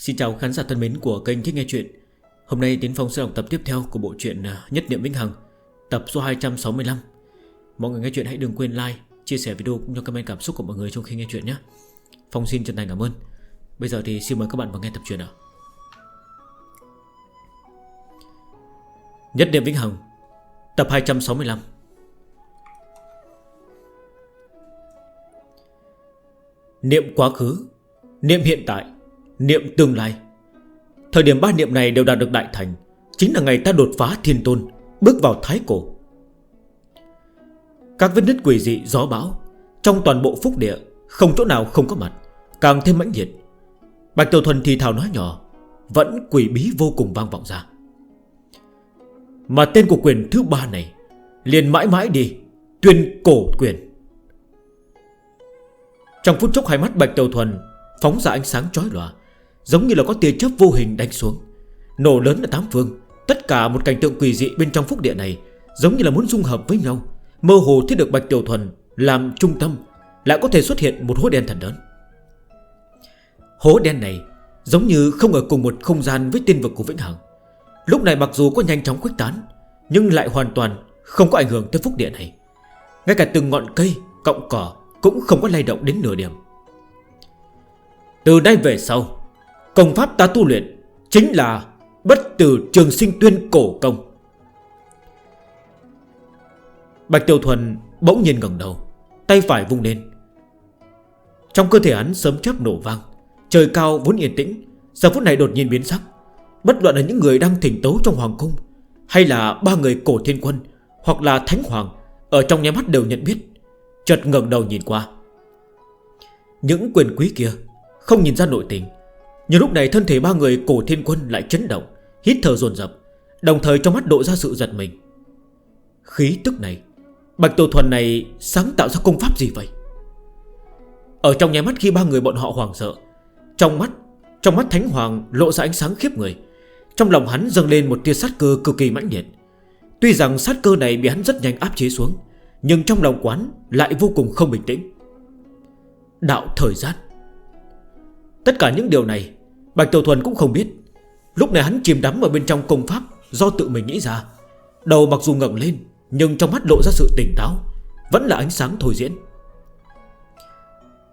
Xin chào khán giả thân mến của kênh Thích Nghe Chuyện. Hôm nay Tiến Phong sẽ đọc tập tiếp theo của bộ truyện à, Nhất Niệm Vĩnh Hằng Tập số 265 Mọi người nghe chuyện hãy đừng quên like, chia sẻ video cũng như comment cảm xúc của mọi người trong khi nghe chuyện nhé. Phong xin chân thành cảm ơn. Bây giờ thì xin mời các bạn vào nghe tập truyện ạ Nhất Niệm Vĩnh Hằng Tập 265 Niệm quá khứ Niệm hiện tại. Niệm tương lai. Thời điểm ba niệm này đều đạt được đại thành, Chính là ngày ta đột phá thiên tôn, Bước vào thái cổ. Các vết nứt quỷ dị, gió bão, Trong toàn bộ phúc địa, Không chỗ nào không có mặt, Càng thêm mãnh nhiệt Bạch Tiểu Thuần thì thào nói nhỏ, Vẫn quỷ bí vô cùng vang vọng ra. Mà tên của quyền thứ ba này, Liền mãi mãi đi, Tuyên cổ quyền. Trong phút chốc hai mắt Bạch Tiểu Thuần Phóng ra ánh sáng chói lòa Giống như là có tia chớp vô hình đánh xuống. Nổ lớn ở tám phương Tất cả một cảnh tượng quỷ dị bên trong phúc địa này Giống như là muốn dung hợp với nhau Mơ hồ thiết được Bạch Tiểu Thuần Làm trung tâm Lại có thể xuất hiện một hố đen thần lớn. Hố đen này Giống như không ở cùng một không gian với tiên vực của Vĩnh Hằng. Lúc này mặc dù có nhanh chóng khuếch tán Nhưng lại hoàn toàn không có ảnh hưởng tới phúc địa này. Ngay cả từng ngọn cây, cọng cỏ Cũng không có lay động đến nửa điểm. Từ đây về sau Công pháp ta tu luyện Chính là bất tử trường sinh tuyên cổ công. Bạch Tiêu Thuần bỗng nhiên ngẩng đầu, Tay phải vung lên. Trong cơ thể hắn sớm chớp nổ vang, Trời cao vốn yên tĩnh, Giờ phút này đột nhiên biến sắc. Bất luận là những người đang thỉnh tấu trong hoàng cung, Hay là ba người cổ thiên quân, Hoặc là thánh hoàng, Ở trong nhà mắt đều nhận biết, Chợt ngẩng đầu nhìn qua. Những quyền quý kia Không nhìn ra nội tình nhưng lúc này thân thể ba người cổ thiên quân lại chấn động, Hít thở dồn dập, Đồng thời trong mắt độ ra sự giật mình. Khí tức này, Bạch Tổ Thuần này sáng tạo ra công pháp gì vậy? Ở trong nhà mắt khi ba người bọn họ hoàng sợ, Trong mắt Trong mắt Thánh Hoàng lộ ra ánh sáng khiếp người, Trong lòng hắn dâng lên một tia sát cơ cực kỳ mãnh liệt. Tuy rằng sát cơ này bị hắn rất nhanh áp chế xuống, Nhưng trong lòng quán lại vô cùng không bình tĩnh. Đạo thời gian. Tất cả những điều này Bạch Tiểu Thuần cũng không biết. Lúc này hắn chìm đắm ở bên trong công pháp, Do tự mình nghĩ ra. Đầu mặc dù ngẩng lên, Nhưng trong mắt lộ ra sự tỉnh táo, Vẫn là ánh sáng thôi diễn.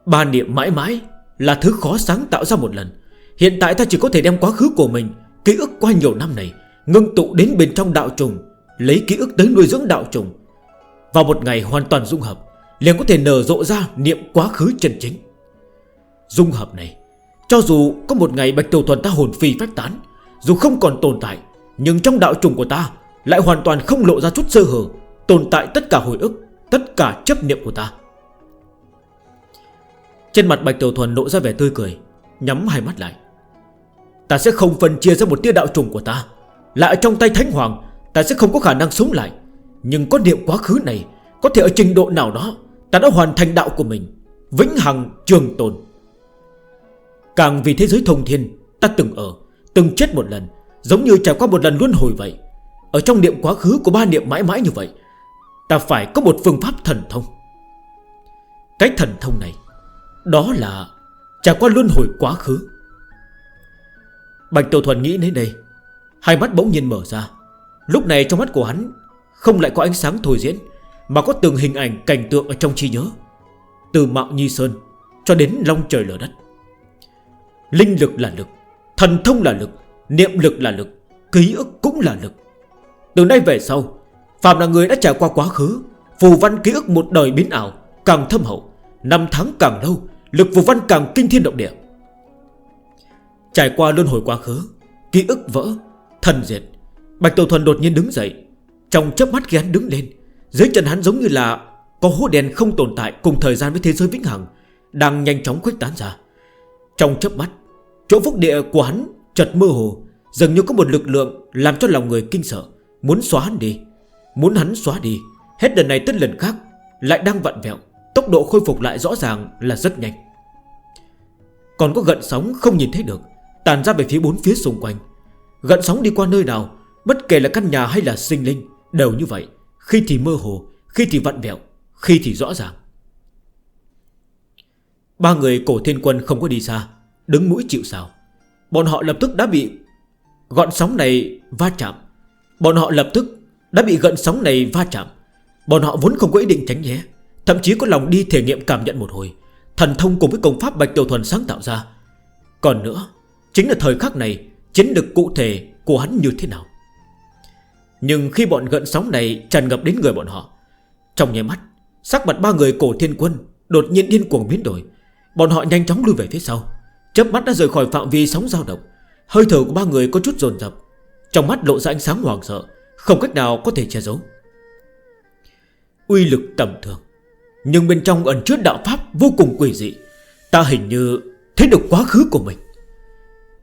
Ba niệm mãi mãi Là thứ khó sáng tạo ra một lần. Hiện tại ta chỉ có thể đem quá khứ của mình, Ký ức qua nhiều năm này, Ngưng tụ đến bên trong đạo trùng, Lấy ký ức tới nuôi dưỡng đạo trùng. Vào một ngày hoàn toàn dung hợp, liền có thể nở rộ ra niệm quá khứ chân chính. Dung hợp này cho dù có một ngày Bạch Tiểu Thuần ta hồn phi phách tán, Dù không còn tồn tại, Nhưng trong đạo trùng của ta Lại hoàn toàn không lộ ra chút sơ hở, Tồn tại tất cả hồi ức, Tất cả chấp niệm của ta. Trên mặt Bạch Tiểu Thuần lộ ra vẻ tươi cười, Nhắm hai mắt lại. Ta sẽ không phân chia ra một tia đạo trùng của ta lại trong tay Thánh Hoàng, Ta sẽ không có khả năng sống lại. Nhưng có niệm quá khứ này, Có thể ở trình độ nào đó, Ta đã hoàn thành đạo của mình, Vĩnh hằng trường tồn. Càng vì thế giới thông thiên, Ta từng ở, Từng chết một lần, Giống như trải qua một lần luân hồi vậy. Ở trong niệm quá khứ của ba niệm mãi mãi như vậy, Ta phải có một phương pháp thần thông. Cái thần thông này, Đó là Trải qua luân hồi quá khứ. Bạch Tổ Thuần nghĩ đến đây, Hai mắt bỗng nhiên mở ra. Lúc này trong mắt của hắn, Không lại có ánh sáng thôi diễn, Mà có từng hình ảnh cảnh tượng ở trong trí nhớ. Từ Mạo Nhi Sơn Cho đến Long Trời Lở Đất. Linh lực là lực, Thần thông là lực, Niệm lực là lực, Ký ức cũng là lực. Từ nay về sau, Phạm là người đã trải qua quá khứ, Phù văn ký ức một đời biến ảo, Càng thâm hậu, Năm tháng càng lâu, Lực phù văn càng kinh thiên động địa. Trải qua luân hồi quá khứ, Ký ức vỡ, Thần diệt, Bạch Tiểu Thuần đột nhiên đứng dậy, Trong chấp mắt khi hắn đứng lên, Dưới chân hắn giống như là Có hố đèn không tồn tại cùng thời gian với thế giới vĩnh hằng, Đang nhanh chóng khuếch tán ra. Trong chấp mắt, Chỗ phúc địa của hắn chật mơ hồ, Dường như có một lực lượng làm cho lòng người kinh sợ, Muốn xóa hắn đi. Muốn hắn xóa đi, Hết lần này tới lần khác, Lại đang vặn vẹo, Tốc độ khôi phục lại rõ ràng là rất nhanh. Còn có gận sóng không nhìn thấy được, Tàn ra về phía bốn phía xung quanh. Gận sóng đi qua nơi nào, Bất kể là căn nhà hay là sinh linh, Đều như vậy. Khi thì mơ hồ, Khi thì vặn vẹo, Khi thì rõ ràng. Ba người cổ thiên quân không có đi xa, Đứng mũi chịu sao Bọn họ lập tức đã bị Gọn sóng này va chạm. Bọn họ lập tức đã bị gọn sóng này va chạm. Bọn họ vốn không có ý định tránh nhé Thậm chí có lòng đi thể nghiệm cảm nhận một hồi. Thần thông cùng với công pháp Bạch Tiểu Thuần sáng tạo ra. Còn nữa, Chính là thời khắc này chính được cụ thể của hắn như thế nào. Nhưng khi bọn gận sóng này tràn ngập đến người bọn họ, Trong nháy mắt, Sắc mặt ba người cổ thiên quân Đột nhiên điên cuồng biến đổi. Bọn họ nhanh chóng lùi về phía sau. Chớp mắt đã rời khỏi phạm vi sóng dao động. Hơi thở của ba người có chút dồn dập. Trong mắt lộ ra ánh sáng hoàng sợ, Không cách nào có thể che giấu. Uy lực tầm thường. Nhưng bên trong ẩn chứa đạo pháp vô cùng quỷ dị. Ta hình như thấy được quá khứ của mình.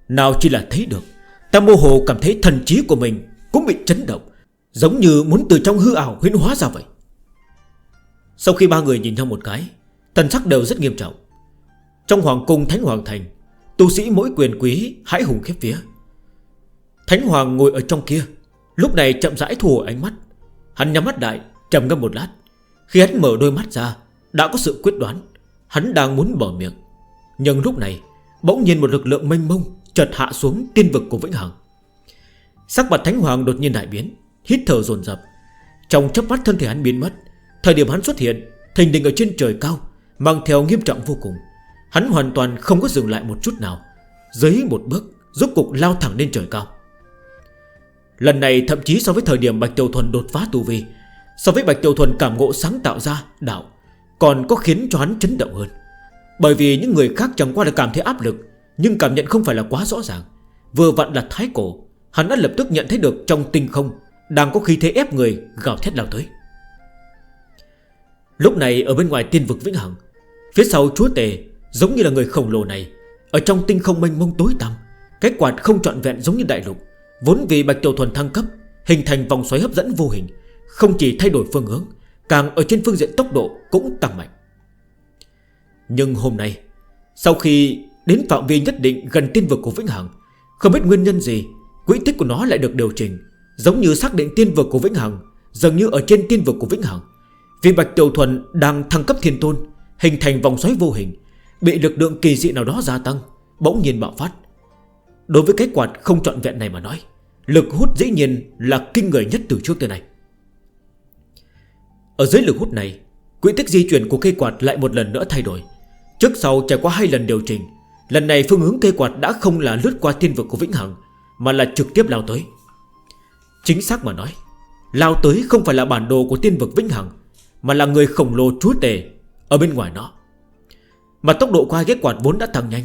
Nào chỉ là thấy được, Ta mô hồ cảm thấy thần trí của mình Cũng bị chấn động, Giống như muốn từ trong hư ảo huyến hóa ra vậy. Sau khi ba người nhìn nhau một cái, Thần sắc đều rất nghiêm trọng. Trong hoàng cung Thánh Hoàng Thành, Tu sĩ mỗi quyền quý hãy hùng khiếp vía. Thánh Hoàng ngồi ở trong kia, Lúc này chậm rãi thù ánh mắt. Hắn nhắm mắt đại trầm ngâm một lát. Khi hắn mở đôi mắt ra, Đã có sự quyết đoán. Hắn đang muốn mở miệng. Nhưng lúc này, bỗng nhiên một lực lượng mênh mông Chợt hạ xuống tiên vực của Vĩnh Hằng. Sắc mặt Thánh Hoàng đột nhiên đại biến, Hít thở dồn dập. Trong chấp mắt thân thể hắn biến mất, Thời điểm hắn xuất hiện thành đình ở trên trời cao, Mang theo nghiêm trọng vô cùng. Hắn hoàn toàn không có dừng lại một chút nào, Dưới một bước, Rốt cục lao thẳng lên trời cao. Lần này thậm chí so với thời điểm Bạch Tiểu Thuần đột phá tu vi, So với Bạch Tiểu Thuần cảm ngộ sáng tạo ra Đạo, Còn có khiến cho hắn chấn động hơn. Bởi vì những người khác chẳng qua là cảm thấy áp lực, Nhưng cảm nhận không phải là quá rõ ràng. Vừa vặn là thái cổ, Hắn đã lập tức nhận thấy được trong tinh không Đang có khí thế ép người gào thét lao tới. Lúc này ở bên ngoài tiên vực Vĩnh Hằng, Phía sau chúa tề Giống như là người khổng lồ này, Ở trong tinh không mênh mông tối tăm, Cái quạt không trọn vẹn giống như đại lục, Vốn vì Bạch Tiểu Thuần thăng cấp, Hình thành vòng xoáy hấp dẫn vô hình, Không chỉ thay đổi phương hướng, Càng ở trên phương diện tốc độ cũng tăng mạnh. Nhưng hôm nay, Sau khi đến phạm vi nhất định gần tiên vực của Vĩnh Hằng, Không biết nguyên nhân gì, Quỹ tích của nó lại được điều chỉnh, Giống như xác định tiên vực của Vĩnh Hằng, Dường như ở trên tiên vực của Vĩnh Hằng. Vì Bạch Tiểu Thuần đang thăng cấp thiên tôn, Hình thành vòng xoáy vô hình Bị lực lượng kỳ dị nào đó gia tăng, Bỗng nhiên bạo phát. Đối với cái quạt không trọn vẹn này mà nói, Lực hút dĩ nhiên là kinh người nhất từ trước tới nay. Ở dưới lực hút này, Quỹ tích di chuyển của cây quạt lại một lần nữa thay đổi. Trước sau trải qua hai lần điều chỉnh, Lần này phương hướng cây quạt đã không là lướt qua thiên vực của Vĩnh Hằng, Mà là trực tiếp lao tới. Chính xác mà nói, Lao tới không phải là bản đồ của thiên vực Vĩnh Hằng, Mà là người khổng lồ trú tề Ở bên ngoài nó. Mà tốc độ của hai quạt vốn đã tăng nhanh,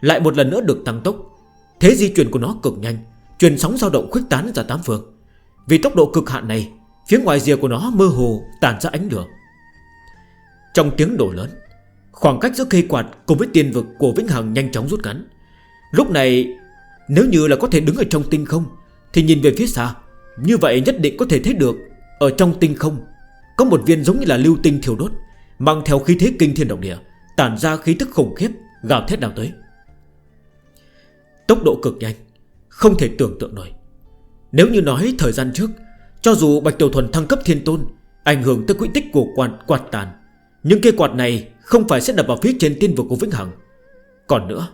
Lại một lần nữa được tăng tốc. Thế di chuyển của nó cực nhanh Truyền sóng dao động khuếch tán ra tám phương. Vì tốc độ cực hạn này, Phía ngoài rìa của nó mơ hồ tàn ra ánh lửa. Trong tiếng đổ lớn, Khoảng cách giữa cây quạt cùng với tiền vực của Vĩnh Hằng nhanh chóng rút ngắn. Lúc này, Nếu như là có thể đứng ở trong tinh không, Thì nhìn về phía xa, Như vậy nhất định có thể thấy được Ở trong tinh không Có một viên giống như là lưu tinh thiểu đốt, Mang theo khí thế kinh thiên động địa. Tản ra khí tức khủng khiếp Gào thét nào tới. Tốc độ cực nhanh Không thể tưởng tượng nổi. Nếu như nói thời gian trước Cho dù Bạch Tiểu Thuần thăng cấp thiên tôn Ảnh hưởng tới quỹ tích của quạt, quạt tàn Nhưng cây quạt này không phải sẽ đập vào phía trên tiên vực của Vĩnh Hằng. Còn nữa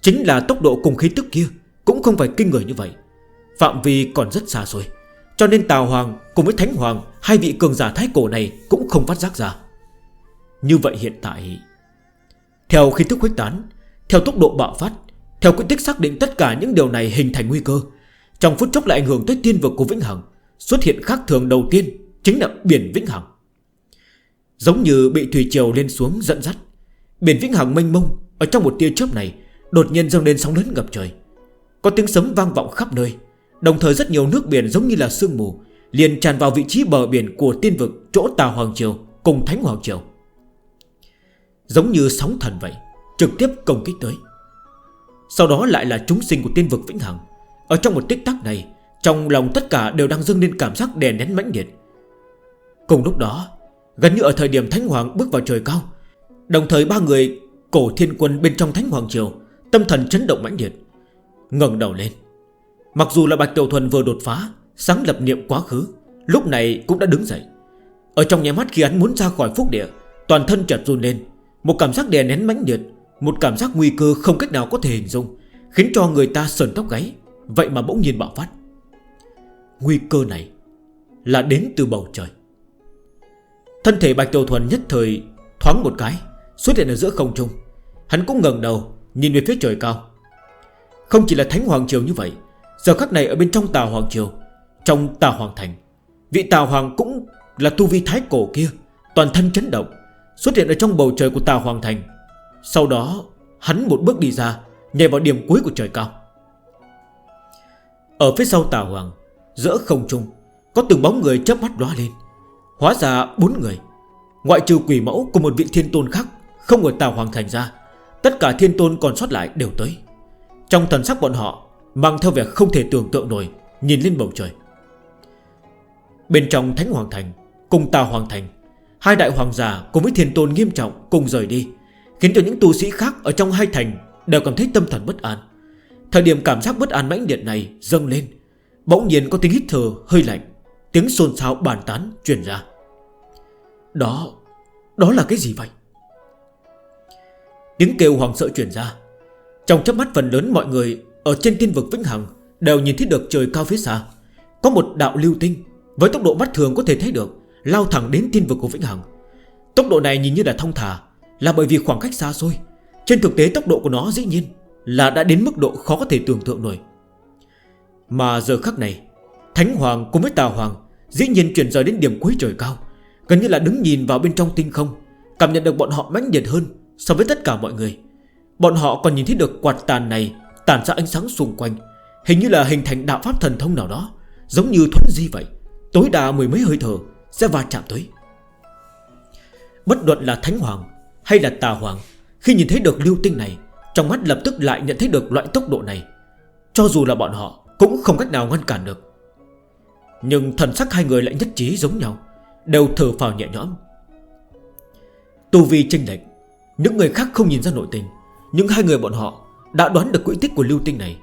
Chính là tốc độ cùng khí tức kia Cũng không phải kinh người như vậy. Phạm vi còn rất xa xôi Cho nên Tào Hoàng cùng với Thánh Hoàng Hai vị cường giả thái cổ này cũng không phát giác ra. Như vậy hiện tại theo khi thức khuếch tán, Theo tốc độ bạo phát, Theo quy tích xác định tất cả những điều này hình thành nguy cơ. Trong phút chốc lại ảnh hưởng tới tiên vực của Vĩnh Hằng, Xuất hiện khác thường đầu tiên Chính là biển Vĩnh Hằng. Giống như bị thủy triều lên xuống dẫn dắt, Biển Vĩnh Hằng mênh mông Ở trong một tia chớp này Đột nhiên dâng lên sóng lớn ngập trời. Có tiếng sấm vang vọng khắp nơi, Đồng thời rất nhiều nước biển giống như là sương mù, Liền tràn vào vị trí bờ biển của tiên vực Chỗ Tà Hoàng Triều cùng Thánh Hoàng Triều. Giống như sóng thần vậy, Trực tiếp công kích tới. Sau đó lại là chúng sinh của tiên vực Vĩnh Hằng. Ở trong một tích tắc này, Trong lòng tất cả đều đang dâng lên cảm giác đè nén mãnh liệt. Cùng lúc đó, Gần như ở thời điểm Thánh Hoàng bước vào trời cao, Đồng thời ba người Cổ thiên quân bên trong Thánh Hoàng Triều, Tâm thần chấn động mãnh liệt, ngẩng đầu lên. Mặc dù là Bạch Tiểu Thuần vừa đột phá, Sáng lập niệm quá khứ, Lúc này cũng đã đứng dậy. Ở trong nhà mắt khi anh muốn ra khỏi phúc địa, Toàn thân chợt run lên một cảm giác đè nén mãnh liệt, Một cảm giác nguy cơ không cách nào có thể hình dung, Khiến cho người ta sờn tóc gáy. Vậy mà bỗng nhiên bạo phát. Nguy cơ này Là đến từ bầu trời. Thân thể Bạch Tiểu Thuần nhất thời Thoáng một cái, Xuất hiện ở giữa không trung. Hắn cũng ngần đầu, Nhìn về phía trời cao. Không chỉ là Thánh Hoàng Triều như vậy, Giờ khắc này ở bên trong Tà Hoàng Triều, Trong Tà Hoàng Thành, Vị Tà Hoàng cũng là tu vi thái cổ kia, Toàn thân chấn động Xuất hiện ở trong bầu trời của tà hoàng thành. Sau đó, hắn một bước đi ra, Nhảy vào điểm cuối của trời cao. Ở phía sau tà hoàng, Giữa không trung, Có từng bóng người chớp mắt đóa lên. Hóa ra bốn người, Ngoại trừ quỷ mẫu của một vị thiên tôn khác, Không ở tà hoàng thành ra, Tất cả thiên tôn còn sót lại đều tới. Trong thần sắc bọn họ, Mang theo vẻ không thể tưởng tượng nổi, Nhìn lên bầu trời. Bên trong Thánh Hoàng Thành, Cùng Tà Hoàng Thành Hai đại hoàng giả cùng với thiền tôn nghiêm trọng cùng rời đi, Khiến cho những tu sĩ khác ở trong hai thành Đều cảm thấy tâm thần bất an. Thời điểm cảm giác bất an mãnh liệt này dâng lên, Bỗng nhiên có tiếng hít thở hơi lạnh, Tiếng xôn xao bàn tán truyền ra. Đó Đó là cái gì vậy? Tiếng kêu hoàng sợ truyền ra. Trong chấp mắt phần lớn mọi người Ở trên tiên vực Vĩnh Hằng Đều nhìn thấy được trời cao phía xa, Có một đạo lưu tinh Với tốc độ mắt thường có thể thấy được. Lao thẳng đến thiên vực của Vĩnh Hằng. Tốc độ này nhìn như là thông thả, Là bởi vì khoảng cách xa xôi. Trên thực tế, tốc độ của nó dĩ nhiên Là đã đến mức độ khó có thể tưởng tượng nổi. Mà giờ khắc này, Thánh Hoàng cùng với Tà Hoàng Dĩ nhiên chuyển rời đến điểm cuối trời cao, Gần như là đứng nhìn vào bên trong tinh không, Cảm nhận được bọn họ mãnh nhiệt hơn So với tất cả mọi người. Bọn họ còn nhìn thấy được quạt tàn này Tàn ra ánh sáng xung quanh, Hình như là hình thành đạo pháp thần thông nào đó, Giống như thuẫn di vậy, Tối đa mười mấy hơi thở. Sẽ va chạm tới. Bất luận là Thánh Hoàng Hay là Tà Hoàng, Khi nhìn thấy được lưu tinh này, Trong mắt lập tức lại nhận thấy được loại tốc độ này. Cho dù là bọn họ, Cũng không cách nào ngăn cản được. Nhưng thần sắc hai người lại nhất trí giống nhau, Đều thở phào nhẹ nhõm. Tu vi tranh lệch, Những người khác không nhìn ra nội tình, Nhưng hai người bọn họ đã đoán được quỹ tích của lưu tinh này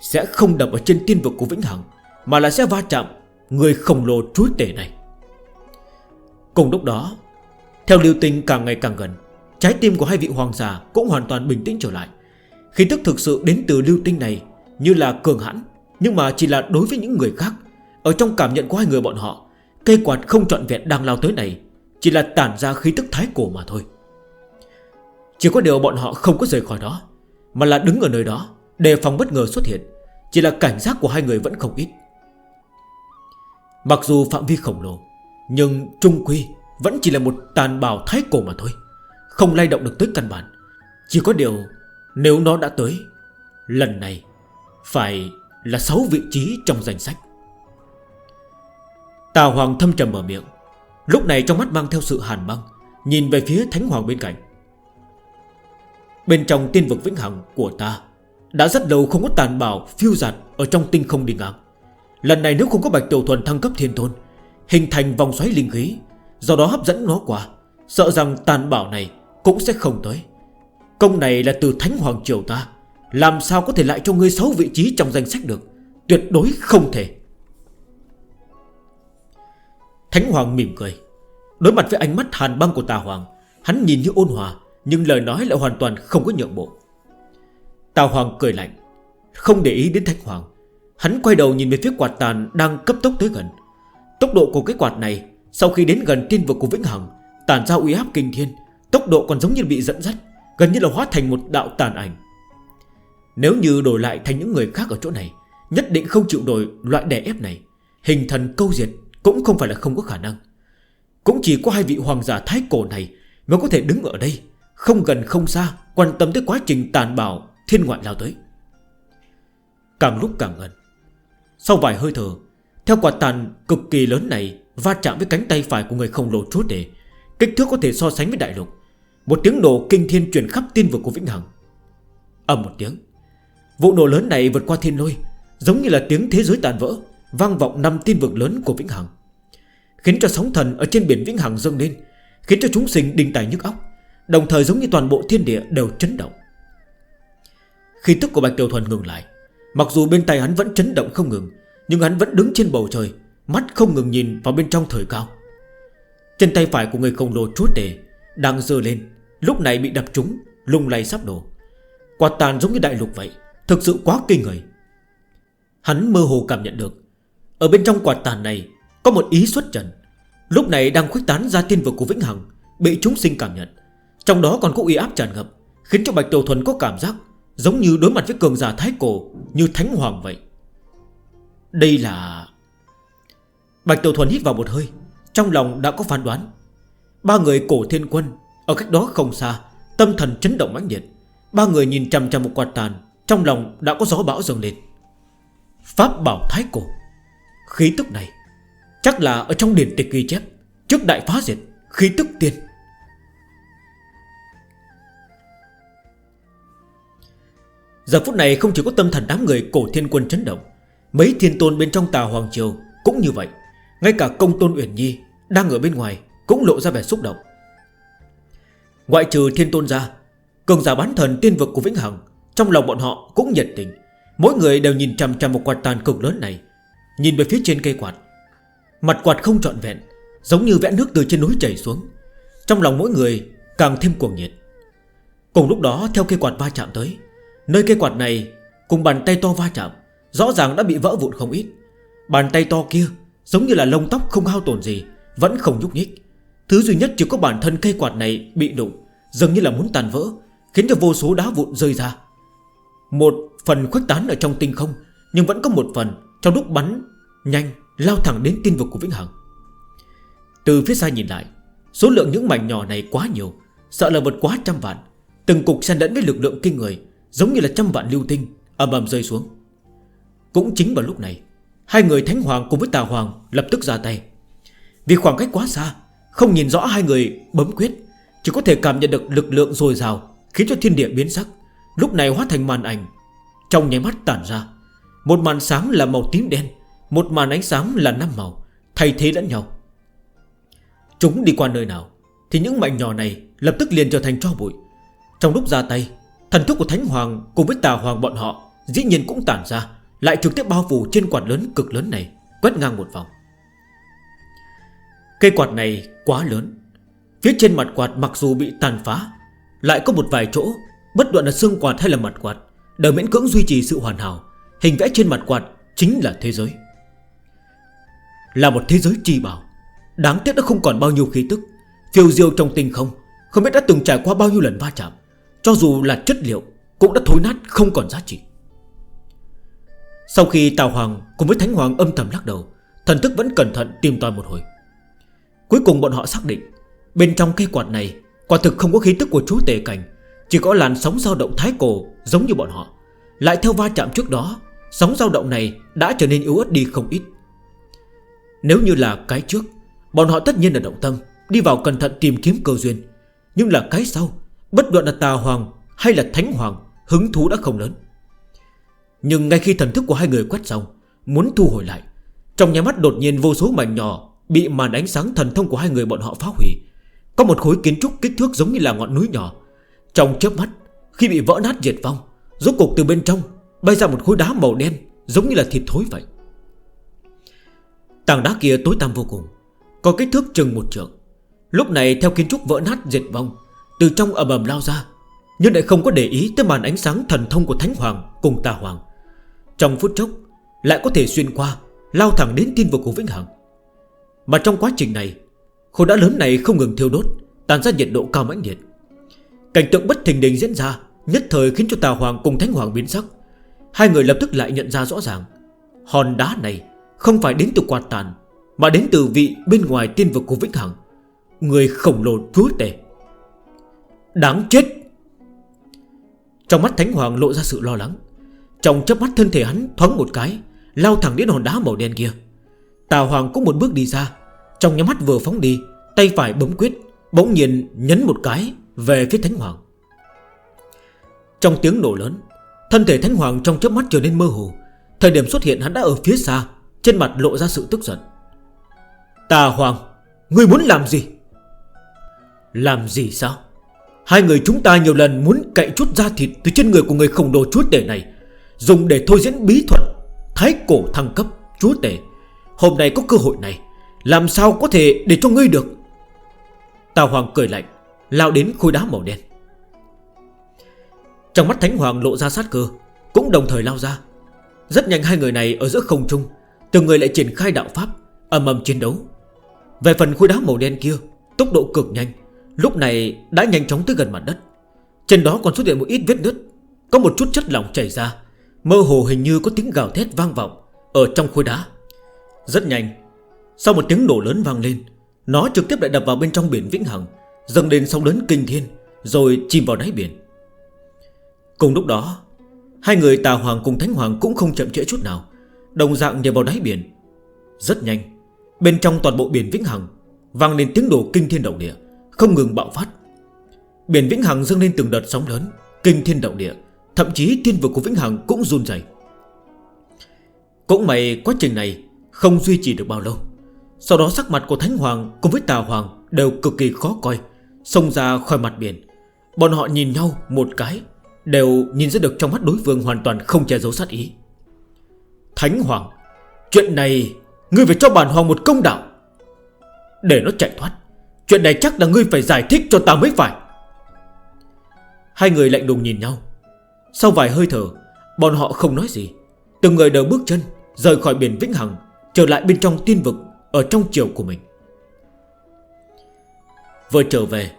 Sẽ không đập ở trên tiên vực của Vĩnh Hằng, Mà là sẽ va chạm Người khổng lồ trúi tể này. Cùng lúc đó, Theo lưu tinh càng ngày càng gần, Trái tim của hai vị hoàng giả cũng hoàn toàn bình tĩnh trở lại. Khí tức thực sự đến từ lưu tinh này, Như là cường hãn, Nhưng mà chỉ là đối với những người khác, Ở trong cảm nhận của hai người bọn họ, Cây quạt không trọn vẹn đang lao tới này, Chỉ là tản ra khí tức thái cổ mà thôi. Chỉ có điều bọn họ không có rời khỏi đó, Mà là đứng ở nơi đó, Đề phòng bất ngờ xuất hiện, Chỉ là cảnh giác của hai người vẫn không ít. Mặc dù phạm vi khổng lồ nhưng trung quy Vẫn chỉ là một tàn bào thái cổ mà thôi. Không lay động được tới căn bản. Chỉ có điều nếu nó đã tới, Lần này Phải là 6 vị trí trong danh sách. Tà Hoàng thâm trầm mở miệng, Lúc này trong mắt mang theo sự hàn băng, Nhìn về phía Thánh Hoàng bên cạnh. Bên trong tiên vực vĩnh hằng của ta Đã rất lâu không có tàn bào phiêu giạt Ở trong tinh không đi ngang. Lần này nếu không có bạch tiểu thuần thăng cấp thiên thôn Hình thành vòng xoáy linh khí, Do đó hấp dẫn nó qua Sợ rằng tàn bảo này cũng sẽ không tới. Công này là từ Thánh Hoàng Triều ta. Làm sao có thể lại cho ngươi xấu vị trí trong danh sách được? Tuyệt đối không thể. Thánh Hoàng mỉm cười. Đối mặt với ánh mắt hàn băng của tà Hoàng, Hắn nhìn như ôn hòa, Nhưng lời nói lại hoàn toàn không có nhượng bộ. Tà Hoàng cười lạnh, Không để ý đến Thánh Hoàng. Hắn quay đầu nhìn về phía quạt tàn đang cấp tốc tới gần. Tốc độ của cái quạt này, Sau khi đến gần tiên vực của Vĩnh Hằng, Tản ra uy áp kinh thiên, Tốc độ còn giống như bị dẫn dắt, Gần như là hóa thành một đạo tàn ảnh. Nếu như đổi lại thành những người khác ở chỗ này, Nhất định không chịu đổi loại đè ép này. Hình thần câu diệt Cũng không phải là không có khả năng. Cũng chỉ có hai vị hoàng giả thái cổ này Mới có thể đứng ở đây, Không gần không xa, Quan tâm tới quá trình tàn bạo thiên ngoại lao tới. Càng lúc càng gần Sau vài hơi thở theo quả tàn cực kỳ lớn này, Va chạm với cánh tay phải của người khổng lồ chúa tể, Kích thước có thể so sánh với đại lục. Một tiếng nổ kinh thiên truyền khắp tiên vực của Vĩnh Hằng. Ẩm một tiếng. Vụ nổ lớn này vượt qua thiên lôi, Giống như là tiếng thế giới tàn vỡ, Vang vọng năm tiên vực lớn của Vĩnh Hằng. Khiến cho sóng thần ở trên biển Vĩnh Hằng dâng lên, Khiến cho chúng sinh đình tài nhức óc, Đồng thời giống như toàn bộ thiên địa đều chấn động. Khi tức của Bạch Tiểu Thuần ngừng lại. Mặc dù bên tay hắn vẫn chấn động không ngừng nhưng hắn vẫn đứng trên bầu trời, Mắt không ngừng nhìn vào bên trong thời cao. Trên tay phải của người khổng lồ chúa tể Đang dơ lên, Lúc này bị đập trúng, Lung lay sắp đổ. Quạt tàn giống như đại lục vậy, Thực sự quá kinh người. Hắn mơ hồ cảm nhận được, Ở bên trong quạt tàn này Có một ý xuất trần. Lúc này đang khuếch tán ra tiên vực của Vĩnh Hằng, Bị chúng sinh cảm nhận. Trong đó còn có uy áp tràn ngập, Khiến cho Bạch Tiểu Thuần có cảm giác Giống như đối mặt với cường giả Thái Cổ, Như Thánh Hoàng vậy. Đây là... Bạch Tiểu Thuần hít vào một hơi, Trong lòng đã có phán đoán. Ba người cổ thiên quân Ở cách đó không xa, Tâm thần chấn động mãnh liệt. Ba người nhìn chằm chằm một quạt tàn, Trong lòng đã có gió bão dần lên. Pháp bảo thái cổ, Khí tức này Chắc là ở trong điển tịch ghi chép, Trước đại phá diệt, Khí tức tiên. Giờ phút này không chỉ có tâm thần đám người cổ thiên quân chấn động Mấy thiên tôn bên trong tà Hoàng Triều Cũng như vậy. Ngay cả công tôn Uyển Nhi Đang ở bên ngoài Cũng lộ ra vẻ xúc động. Ngoại trừ thiên tôn ra, Cường giả bán thần tiên vực của Vĩnh Hằng, Trong lòng bọn họ cũng nhiệt tình. Mỗi người đều nhìn chằm chằm một quạt tàn cực lớn này, Nhìn về phía trên cây quạt. Mặt quạt không trọn vẹn, Giống như vẽ nước từ trên núi chảy xuống. Trong lòng mỗi người càng thêm cuồng nhiệt. Cùng lúc đó, theo cây quạt va chạm tới, Nơi cây quạt này cùng bàn tay to va chạm Rõ ràng đã bị vỡ vụn không ít. Bàn tay to kia, giống như là lông tóc không hao tổn gì, Vẫn không nhúc nhích. Thứ duy nhất chỉ có bản thân cây quạt này bị đụng, Dường như là muốn tàn vỡ, Khiến cho vô số đá vụn rơi ra. Một phần khuếch tán ở trong tinh không, Nhưng vẫn có một phần trong lúc bắn Nhanh, lao thẳng đến tinh vực của Vĩnh Hằng. Từ phía xa nhìn lại, Số lượng những mảnh nhỏ này quá nhiều, Sợ là vượt quá trăm vạn. Từng cục xen lẫn với lực lượng kinh người, Giống như là trăm vạn lưu tinh Ẩm ẩm rơi xuống. Cũng chính vào lúc này, Hai người Thánh Hoàng cùng với Tà Hoàng lập tức ra tay. Vì khoảng cách quá xa, Không nhìn rõ hai người bấm quyết, Chỉ có thể cảm nhận được lực lượng dồi dào Khiến cho thiên địa biến sắc. Lúc này hóa thành màn ảnh, Trong nháy mắt tản ra. Một màn sáng là màu tím đen, Một màn ánh sáng là năm màu, Thay thế lẫn nhau. Chúng đi qua nơi nào Thì những mạnh nhỏ này lập tức liền trở thành cho bụi. Trong lúc ra tay, Thần thức của Thánh Hoàng cùng với Tà Hoàng bọn họ Dĩ nhiên cũng tản ra. Lại trực tiếp bao phủ trên quạt lớn cực lớn này, Quét ngang một vòng. Cây quạt này quá lớn. Phía trên mặt quạt mặc dù bị tàn phá, Lại có một vài chỗ, Bất đoạn là xương quạt hay là mặt quạt, Đều miễn cưỡng duy trì sự hoàn hảo. Hình vẽ trên mặt quạt chính là thế giới. Là một thế giới chi bảo. Đáng tiếc đã không còn bao nhiêu khí tức. Phiêu diêu trong tinh không Không biết đã từng trải qua bao nhiêu lần va chạm. Cho dù là chất liệu, Cũng đã thối nát, không còn giá trị. Sau khi Tào Hoàng cùng với Thánh Hoàng âm thầm lắc đầu, Thần thức vẫn cẩn thận tìm tòi một hồi. Cuối cùng bọn họ xác định, Bên trong cây quạt này Quả thực không có khí tức của chú tề cảnh, Chỉ có làn sóng dao động thái cổ giống như bọn họ. Lại theo va chạm trước đó, Sóng dao động này đã trở nên yếu ớt đi không ít. Nếu như là cái trước, Bọn họ tất nhiên là động tâm, Đi vào cẩn thận tìm kiếm cơ duyên. Nhưng là cái sau, Bất luận là tà hoàng hay là thánh hoàng, Hứng thú đã không lớn. Nhưng ngay khi thần thức của hai người quét xong, Muốn thu hồi lại, Trong nhà mắt đột nhiên vô số mảnh nhỏ Bị màn ánh sáng thần thông của hai người bọn họ phá hủy. Có một khối kiến trúc kích thước giống như là ngọn núi nhỏ. Trong chớp mắt, Khi bị vỡ nát diệt vong, Rốt cục từ bên trong Bay ra một khối đá màu đen Giống như là thịt thối vậy. Tàng đá kia tối tăm vô cùng, Có kích thước chừng một trượng. Lúc này theo kiến trúc vỡ nát diệt vong, Từ trong ầm ầm lao ra, Nhưng lại không có để ý tới màn ánh sáng thần thông của Thánh Hoàng cùng Tà Hoàng. Trong phút chốc, Lại có thể xuyên qua, Lao thẳng đến tiên vực của Vĩnh Hằng. Mà trong quá trình này Khối đá lớn này không ngừng thiêu đốt, Tàn ra nhiệt độ cao mãnh liệt. Cảnh tượng bất thình đình diễn ra, Nhất thời khiến cho Tà Hoàng cùng Thánh Hoàng biến sắc. Hai người lập tức lại nhận ra rõ ràng, Hòn đá này không phải đến từ quạt tàn, Mà đến từ vị bên ngoài tiên vực của Vĩnh Hằng. Người khổng lồ chúa tể. Đáng chết! Trong mắt Thánh Hoàng lộ ra sự lo lắng. Trong chấp mắt thân thể hắn thoáng một cái, Lao thẳng đến hòn đá màu đen kia. Tào Hoàng cũng một bước đi ra, Trong nhắm mắt vừa phóng đi, Tay phải bấm quyết, Bỗng nhiên nhấn một cái về phía Thánh Hoàng. Trong tiếng nổ lớn, Thân thể Thánh Hoàng trong chớp mắt trở nên mơ hồ. Thời điểm xuất hiện hắn đã ở phía xa, Trên mặt lộ ra sự tức giận. Tà Hoàng, Ngươi muốn làm gì? Làm gì sao? Hai người chúng ta nhiều lần muốn cậy chút da thịt Từ trên người của người khổng đồ chút tể này Dùng để thôi diễn bí thuật Thái cổ thăng cấp chúa tể. Hôm nay có cơ hội này, Làm sao có thể để cho ngươi được? Tào Hoàng cười lạnh, Lao đến khối đá màu đen. Trong mắt Thánh Hoàng lộ ra sát cơ, Cũng đồng thời lao ra. Rất nhanh hai người này ở giữa không trung, Từng người lại triển khai đạo pháp Âm âm chiến đấu. Về phần khối đá màu đen kia, Tốc độ cực nhanh, Lúc này đã nhanh chóng tới gần mặt đất. Trên đó còn xuất hiện một ít vết nứt, Có một chút chất lỏng chảy ra Mơ hồ hình như có tiếng gào thét vang vọng Ở trong khối đá. Rất nhanh, Sau một tiếng nổ lớn vang lên, Nó trực tiếp lại đập vào bên trong biển Vĩnh Hằng, Dâng lên sóng lớn kinh thiên, Rồi chìm vào đáy biển. Cùng lúc đó, Hai người Tà Hoàng cùng Thánh Hoàng cũng không chậm trễ chút nào, Đồng dạng nhảy vào đáy biển. Rất nhanh, Bên trong toàn bộ biển Vĩnh Hằng Vang lên tiếng đổ kinh thiên động địa, Không ngừng bạo phát. Biển Vĩnh Hằng dâng lên từng đợt sóng lớn, Kinh thiên động địa Thậm chí thiên vực của Vĩnh Hằng cũng run dày Cũng may quá trình này Không duy trì được bao lâu. Sau đó sắc mặt của Thánh Hoàng cùng với Tà Hoàng Đều cực kỳ khó coi, Xông ra khỏi mặt biển. Bọn họ nhìn nhau một cái, Đều nhìn ra được trong mắt đối phương hoàn toàn không che giấu sát ý. Thánh Hoàng, Chuyện này Ngươi phải cho bản hoàng một công đạo. Để nó chạy thoát, Chuyện này chắc là ngươi phải giải thích cho ta mới phải. Hai người lạnh đùng nhìn nhau. Sau vài hơi thở, Bọn họ không nói gì. Từng người đều bước chân, Rời khỏi biển Vĩnh Hằng, Trở lại bên trong tiên vực, Ở trong chiều của mình. Vừa trở về,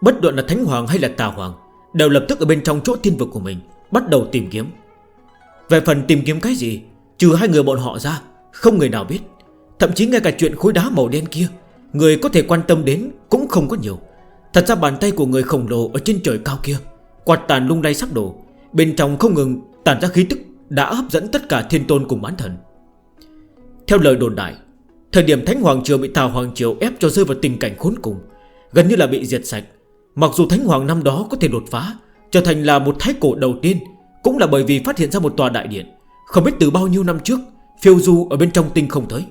Bất luận là Thánh Hoàng hay là Tà Hoàng, Đều lập tức ở bên trong chỗ tiên vực của mình, Bắt đầu tìm kiếm. Về phần tìm kiếm cái gì, Trừ hai người bọn họ ra, Không người nào biết. Thậm chí ngay cả chuyện khối đá màu đen kia, Người có thể quan tâm đến cũng không có nhiều. Thật ra bàn tay của người khổng lồ ở trên trời cao kia, Quạt tàn lung lay sắp đổ Bên trong không ngừng tản ra khí tức Đã hấp dẫn tất cả thiên tôn cùng mãn thần. Theo lời đồn đại, Thời điểm Thánh Hoàng Triều bị Tào Hoàng Triều ép cho rơi vào tình cảnh khốn cùng, Gần như là bị diệt sạch. Mặc dù Thánh Hoàng năm đó có thể đột phá, Trở thành là một thái cổ đầu tiên, Cũng là bởi vì phát hiện ra một tòa đại điện, Không biết từ bao nhiêu năm trước, Phiêu du ở bên trong tinh không tới.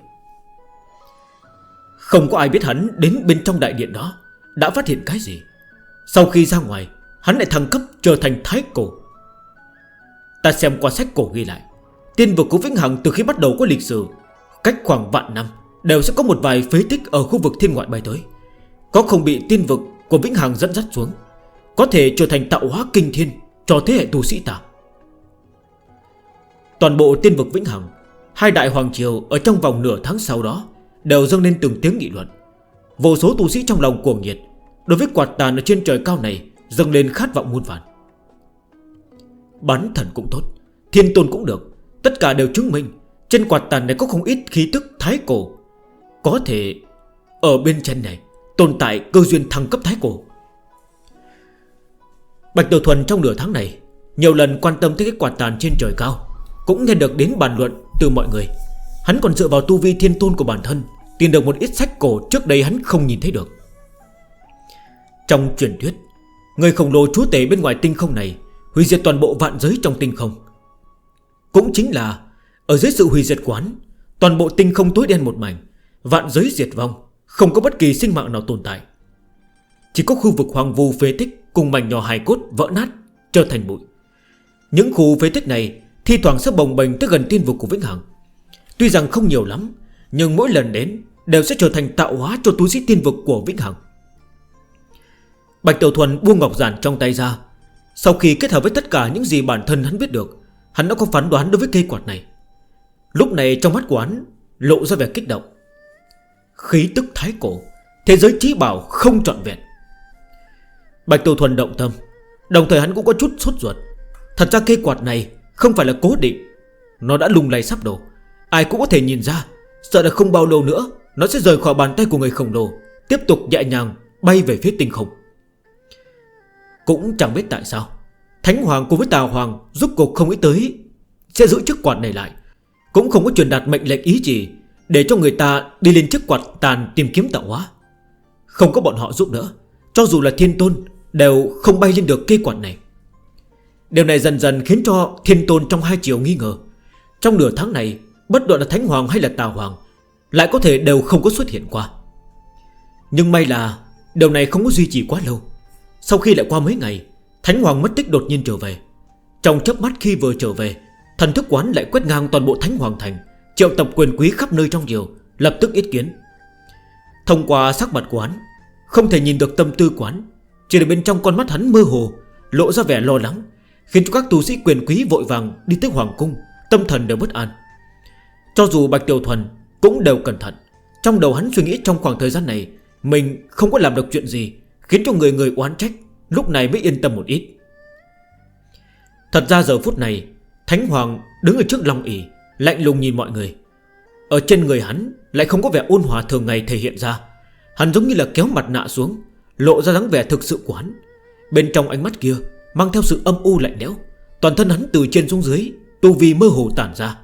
Không có ai biết hắn đến bên trong đại điện đó Đã phát hiện cái gì. Sau khi ra ngoài, Hắn lại thăng cấp trở thành thái cổ. Ta xem qua sách cổ ghi lại. Tiên vực của Vĩnh Hằng từ khi bắt đầu có lịch sử. Cách khoảng vạn năm, Đều sẽ có một vài phế tích ở khu vực thiên ngoại bay tới. Có không bị tiên vực của Vĩnh Hằng dẫn dắt xuống, Có thể trở thành tạo hóa kinh thiên Cho thế hệ tù sĩ ta. Toàn bộ tiên vực Vĩnh Hằng, Hai đại hoàng triều ở trong vòng nửa tháng sau đó Đều dâng lên từng tiếng nghị luận. Vô số tù sĩ trong lòng cuồng nhiệt, Đối với quạt tàn ở trên trời cao này Dâng lên khát vọng muôn vàn. Bán thần cũng tốt, Thiên tôn cũng được. Tất cả đều chứng minh, Trên quạt tàn này có không ít khí tức thái cổ. Có thể Ở bên trên này Tồn tại cơ duyên thăng cấp thái cổ. Bạch Tiểu Thuần trong nửa tháng này Nhiều lần quan tâm tới cái quạt tàn trên trời cao, Cũng nghe được đến bàn luận từ mọi người. Hắn còn dựa vào tu vi thiên tôn của bản thân, Tìm được một ít sách cổ trước đây hắn không nhìn thấy được. Trong truyền thuyết, Người khổng lồ chúa tể bên ngoài tinh không này Hủy diệt toàn bộ vạn giới trong tinh không. Cũng chính là, Ở dưới sự hủy diệt quán, Toàn bộ tinh không tối đen một mảnh, Vạn giới diệt vong, Không có bất kỳ sinh mạng nào tồn tại. Chỉ có khu vực hoàng vu phế tích Cùng mảnh nhỏ hài cốt vỡ nát, Trở thành bụi. Những khu phế tích này Thi thoảng sẽ bồng bềnh tới gần tiên vực của Vĩnh Hằng. Tuy rằng không nhiều lắm, Nhưng mỗi lần đến Đều sẽ trở thành tạo hóa cho túi sĩ tiên vực của Vĩnh Hằng. Bạch Tiểu Thuần buông ngọc giản trong tay ra sau khi kết hợp với tất cả những gì bản thân hắn biết được, Hắn đã có phán đoán đối với cây quạt này. Lúc này trong mắt của hắn Lộ ra vẻ kích động. Khí tức thái cổ, Thế giới trí bảo không trọn vẹn. Bạch Tiêu Thuần động tâm, Đồng thời hắn cũng có chút sốt ruột. Thật ra cây quạt này không phải là cố định, Nó đã lung lay sắp đổ. Ai cũng có thể nhìn ra, Sợ là không bao lâu nữa, Nó sẽ rời khỏi bàn tay của người khổng lồ, Tiếp tục nhẹ nhàng bay về phía tinh khủng. Cũng chẳng biết tại sao, Thánh Hoàng cùng với Tà Hoàng Giúp cuộc không nghĩ tới, Sẽ giữ chức quạt này lại. Cũng không có truyền đạt mệnh lệnh ý gì Để cho người ta đi lên chức quạt tàn tìm kiếm tạo hóa. Không có bọn họ giúp nữa Cho dù là thiên tôn Đều không bay lên được cây quạt này. Điều này dần dần khiến cho thiên tôn trong hai chiều nghi ngờ. Trong nửa tháng này, Bất luận là Thánh Hoàng hay là Tà Hoàng Lại có thể đều không có xuất hiện qua. Nhưng may là Điều này không có duy trì quá lâu. Sau khi lại qua mấy ngày, Thánh Hoàng mất tích đột nhiên trở về. Trong chấp mắt khi vừa trở về, Thần thức quán lại quét ngang toàn bộ Thánh Hoàng Thành, Triệu tập quyền quý khắp nơi trong diều Lập tức ý kiến. Thông qua sắc mặt quán, Không thể nhìn được tâm tư quán, Chỉ là bên trong con mắt hắn mơ hồ, Lộ ra vẻ lo lắng, Khiến cho các tù sĩ quyền quý vội vàng đi tới Hoàng Cung, Tâm thần đều bất an. Cho dù Bạch Tiểu Thuần cũng đều cẩn thận, Trong đầu hắn suy nghĩ trong khoảng thời gian này, Mình không có làm được chuyện gì Khiến cho người người oán trách, Lúc này mới yên tâm một ít. Thật ra giờ phút này, Thánh Hoàng đứng ở trước Long ỉ Lạnh lùng nhìn mọi người. Ở trên người hắn lại không có vẻ ôn hòa thường ngày thể hiện ra. Hắn giống như là kéo mặt nạ xuống, Lộ ra dáng vẻ thực sự của hắn. Bên trong ánh mắt kia Mang theo sự âm u lạnh lẽo, Toàn thân hắn từ trên xuống dưới, Tu vi mơ hồ tản ra,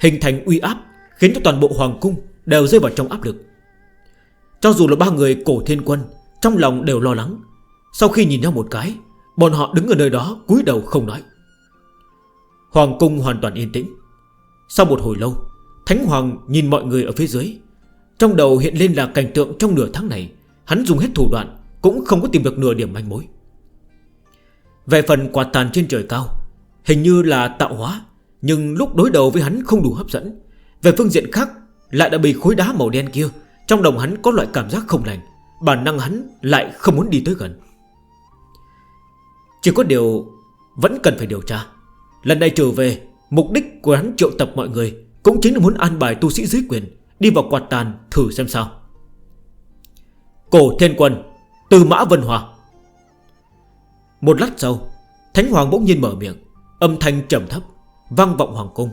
Hình thành uy áp, Khiến cho toàn bộ hoàng cung đều rơi vào trong áp lực. Cho dù là ba người cổ thiên quân trong lòng đều lo lắng. Sau khi nhìn nhau một cái, Bọn họ đứng ở nơi đó cúi đầu không nói. Hoàng cung hoàn toàn yên tĩnh. Sau một hồi lâu, Thánh Hoàng nhìn mọi người ở phía dưới. Trong đầu hiện lên là cảnh tượng trong nửa tháng này, Hắn dùng hết thủ đoạn, Cũng không có tìm được nửa điểm manh mối. Về phần quạt tàn trên trời cao, Hình như là tạo hóa, Nhưng lúc đối đầu với hắn không đủ hấp dẫn. Về phương diện khác, Lại đã bị khối đá màu đen kia, Trong đồng hắn có loại cảm giác không lành. Bản năng hắn lại không muốn đi tới gần. Chỉ có điều Vẫn cần phải điều tra. Lần này trở về, Mục đích của hắn triệu tập mọi người Cũng chính là muốn an bài tu sĩ dưới quyền, Đi vào quạt tàn thử xem sao. Cổ thiên quân Từ mã vân hòa Một lát sau, Thánh hoàng bỗng nhiên mở miệng, Âm thanh trầm thấp, Vang vọng hoàng cung.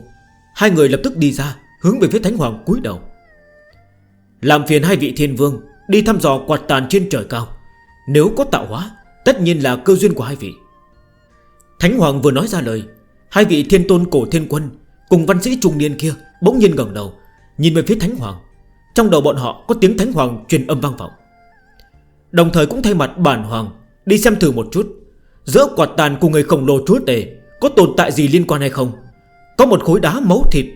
Hai người lập tức đi ra, Hướng về phía thánh hoàng cúi đầu. Làm phiền hai vị thiên vương Đi thăm dò quạt tàn trên trời cao. Nếu có tạo hóa, Tất nhiên là cơ duyên của hai vị. Thánh Hoàng vừa nói ra lời, Hai vị thiên tôn cổ thiên quân Cùng văn sĩ trung niên kia bỗng nhiên gần đầu, Nhìn về phía Thánh Hoàng. Trong đầu bọn họ có tiếng Thánh Hoàng truyền âm vang vọng. Đồng thời cũng thay mặt bản Hoàng Đi xem thử một chút, Giữa quạt tàn của người khổng lồ chúa tể Có tồn tại gì liên quan hay không? Có một khối đá máu thịt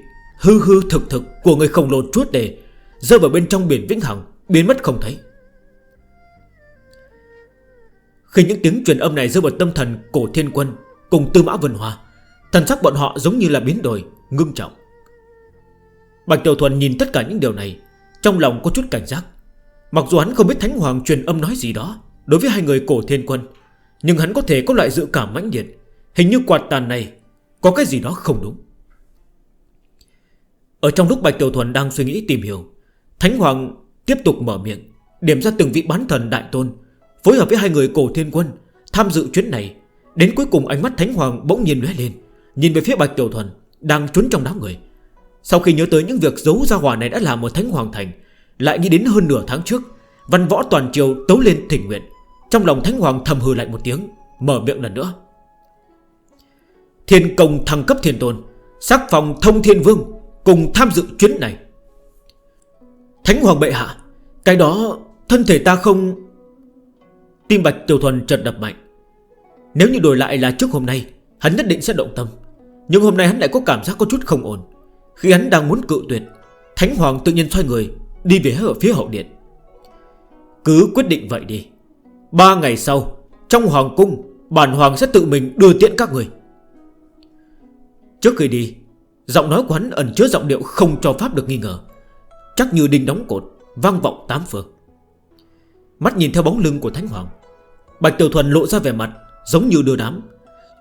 Hư hư thực thực của người khổng lồ chúa tể Rơi vào bên trong biển Vĩnh Hằng. Biến mất không thấy. Khi những tiếng truyền âm này rơi vào tâm thần Cổ Thiên Quân cùng Tư Mã Vân hòa, Thần sắc bọn họ giống như là biến đổi Ngưng trọng. Bạch Tiểu Thuần nhìn tất cả những điều này Trong lòng có chút cảnh giác. Mặc dù hắn không biết Thánh Hoàng truyền âm nói gì đó Đối với hai người cổ thiên quân Nhưng hắn có thể có loại dự cảm mãnh liệt. Hình như quạt tàn này Có cái gì đó không đúng. Ở trong lúc Bạch Tiểu Thuần đang suy nghĩ tìm hiểu Thánh Hoàng Tiếp tục mở miệng, Điểm ra từng vị bán thần đại tôn, Phối hợp với hai người cổ thiên quân, Tham dự chuyến này. Đến cuối cùng ánh mắt Thánh Hoàng bỗng nhìn lé lên, Nhìn về phía Bạch Tiểu Thuần Đang trốn trong đám người. Sau khi nhớ tới những việc giấu ra hỏa này đã làm một Thánh Hoàng thành, Lại nghĩ đến hơn nửa tháng trước, Văn võ toàn triều tấu lên thỉnh nguyện. Trong lòng Thánh Hoàng thầm hư lạnh một tiếng, Mở miệng lần nữa. Thiên công thăng cấp thiên tôn, Sắc phòng thông thiên vương, Cùng tham dự chuyến này. Thánh hoàng bệ hạ, Cái đó thân thể ta không? Tim bạch tiểu thuần chợt đập mạnh. Nếu như đổi lại là trước hôm nay, Hắn nhất định sẽ động tâm. Nhưng hôm nay hắn lại có cảm giác có chút không ổn. Khi hắn đang muốn cự tuyệt, Thánh hoàng tự nhiên xoay người, Đi về ở phía hậu điện. Cứ quyết định vậy đi. Ba ngày sau, Trong hoàng cung, Bản hoàng sẽ tự mình đưa tiện các người. Trước khi đi, Giọng nói của hắn ẩn chứa giọng điệu không cho Pháp được nghi ngờ. Chắc như đinh đóng cột, Vang vọng tám phương. Mắt nhìn theo bóng lưng của Thánh Hoàng, Bạch Tiểu Thuần lộ ra vẻ mặt Giống như đưa đám.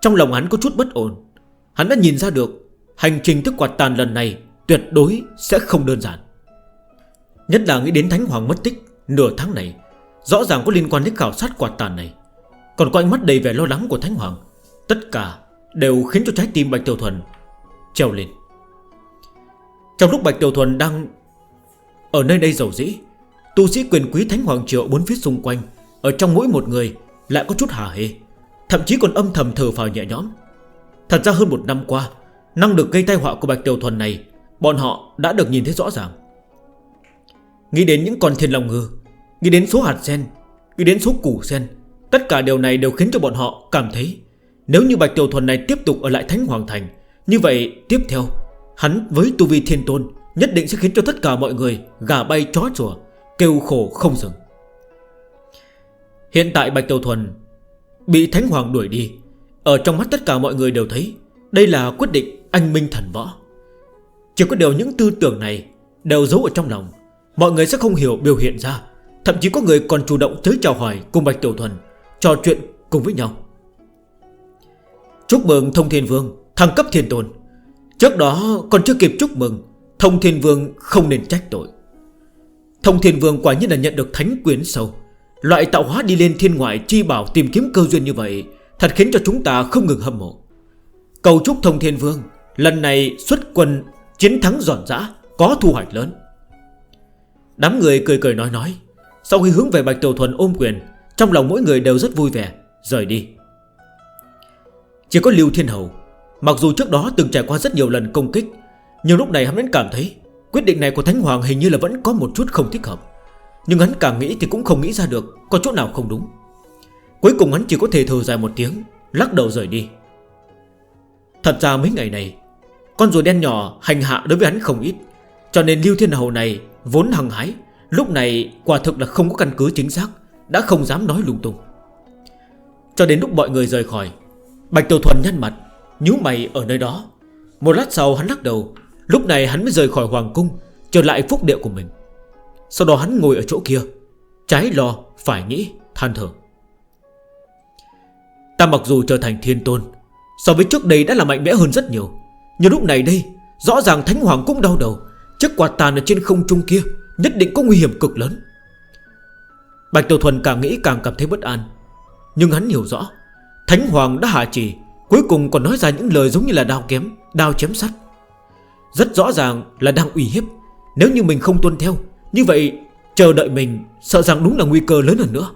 Trong lòng hắn có chút bất ổn, Hắn đã nhìn ra được Hành trình thức quạt tàn lần này Tuyệt đối sẽ không đơn giản. Nhất là nghĩ đến Thánh Hoàng mất tích Nửa tháng này, Rõ ràng có liên quan đến khảo sát quạt tàn này. Còn có ánh mắt đầy vẻ lo lắng của Thánh Hoàng, Tất cả đều khiến cho trái tim Bạch Tiểu Thuần Treo lên. Trong lúc Bạch Tiểu Thuần đang ở nơi đây giàu dĩ, Tu sĩ quyền quý Thánh Hoàng Triệu bốn phía xung quanh, Ở trong mỗi một người lại có chút hả hê, Thậm chí còn âm thầm thở vào nhẹ nhõm. Thật ra hơn một năm qua, Năng lực gây tai họa của Bạch Tiểu Thuần này, Bọn họ đã được nhìn thấy rõ ràng. Nghĩ đến những con thiên lòng ngư, Nghĩ đến số hạt sen, Nghĩ đến số củ sen, Tất cả điều này đều khiến cho bọn họ cảm thấy Nếu như Bạch Tiểu Thuần này tiếp tục ở lại Thánh Hoàng Thành, Như vậy tiếp theo, Hắn với tu vi thiên tôn Nhất định sẽ khiến cho tất cả mọi người Gà bay chó chùa, Kêu khổ không dừng. Hiện tại Bạch Tàu Thuần Bị Thánh Hoàng đuổi đi, Ở trong mắt tất cả mọi người đều thấy Đây là quyết định anh minh thần võ. Chỉ có điều những tư tưởng này Đều giấu ở trong lòng, Mọi người sẽ không hiểu biểu hiện ra, Thậm chí có người còn chủ động tới chào hỏi cùng Bạch Tiểu Thuần, Trò chuyện cùng với nhau. Chúc mừng Thông Thiên Vương, Thăng cấp Thiên Tôn. Trước đó còn chưa kịp chúc mừng Thông Thiên Vương không nên trách tội. Thông Thiên Vương quả nhiên là nhận được thánh quyến sâu. Loại tạo hóa đi lên thiên ngoại chi bảo tìm kiếm cơ duyên như vậy, Thật khiến cho chúng ta không ngừng hâm mộ. Cầu chúc Thông Thiên Vương Lần này xuất quân Chiến thắng giòn giã, Có thu hoạch lớn. Đám người cười cười nói nói, Sau khi hướng về Bạch Tiểu Thuần ôm quyền, Trong lòng mỗi người đều rất vui vẻ, Rời đi. Chỉ có Lưu Thiên Hầu, Mặc dù trước đó từng trải qua rất nhiều lần công kích nhưng lúc này hắn vẫn cảm thấy Quyết định này của Thánh Hoàng hình như là vẫn có một chút không thích hợp. Nhưng hắn càng nghĩ thì cũng không nghĩ ra được Có chỗ nào không đúng. Cuối cùng hắn chỉ có thể thờ dài một tiếng, Lắc đầu rời đi. Thật ra mấy ngày này, Con rùa đen nhỏ hành hạ đối với hắn không ít, Cho nên Lưu Thiên Hầu này vốn hằng hái, Lúc này quả thực là không có căn cứ chính xác, Đã không dám nói lung tung. Cho đến lúc mọi người rời khỏi, Bạch Tiểu Thuần nhăn mặt, nhíu mày ở nơi đó. Một lát sau hắn lắc đầu Lúc này hắn mới rời khỏi hoàng cung Trở lại phúc địa của mình. Sau đó hắn ngồi ở chỗ kia Trái lo, phải nghĩ, than thở. Ta mặc dù trở thành thiên tôn So với trước đây đã là mạnh mẽ hơn rất nhiều. Nhưng lúc này đây Rõ ràng Thánh Hoàng cũng đau đầu. Chiếc quạt tàn ở trên không trung kia Nhất định có nguy hiểm cực lớn. Bạch Tiểu Thuần càng nghĩ càng cảm thấy bất an. Nhưng hắn hiểu rõ Thánh Hoàng đã hạ trì Cuối cùng còn nói ra những lời giống như là đao kém Đao chém sắt. Rất rõ ràng là đang uy hiếp. Nếu như mình không tuân theo, Như vậy chờ đợi mình Sợ rằng đúng là nguy cơ lớn hơn nữa.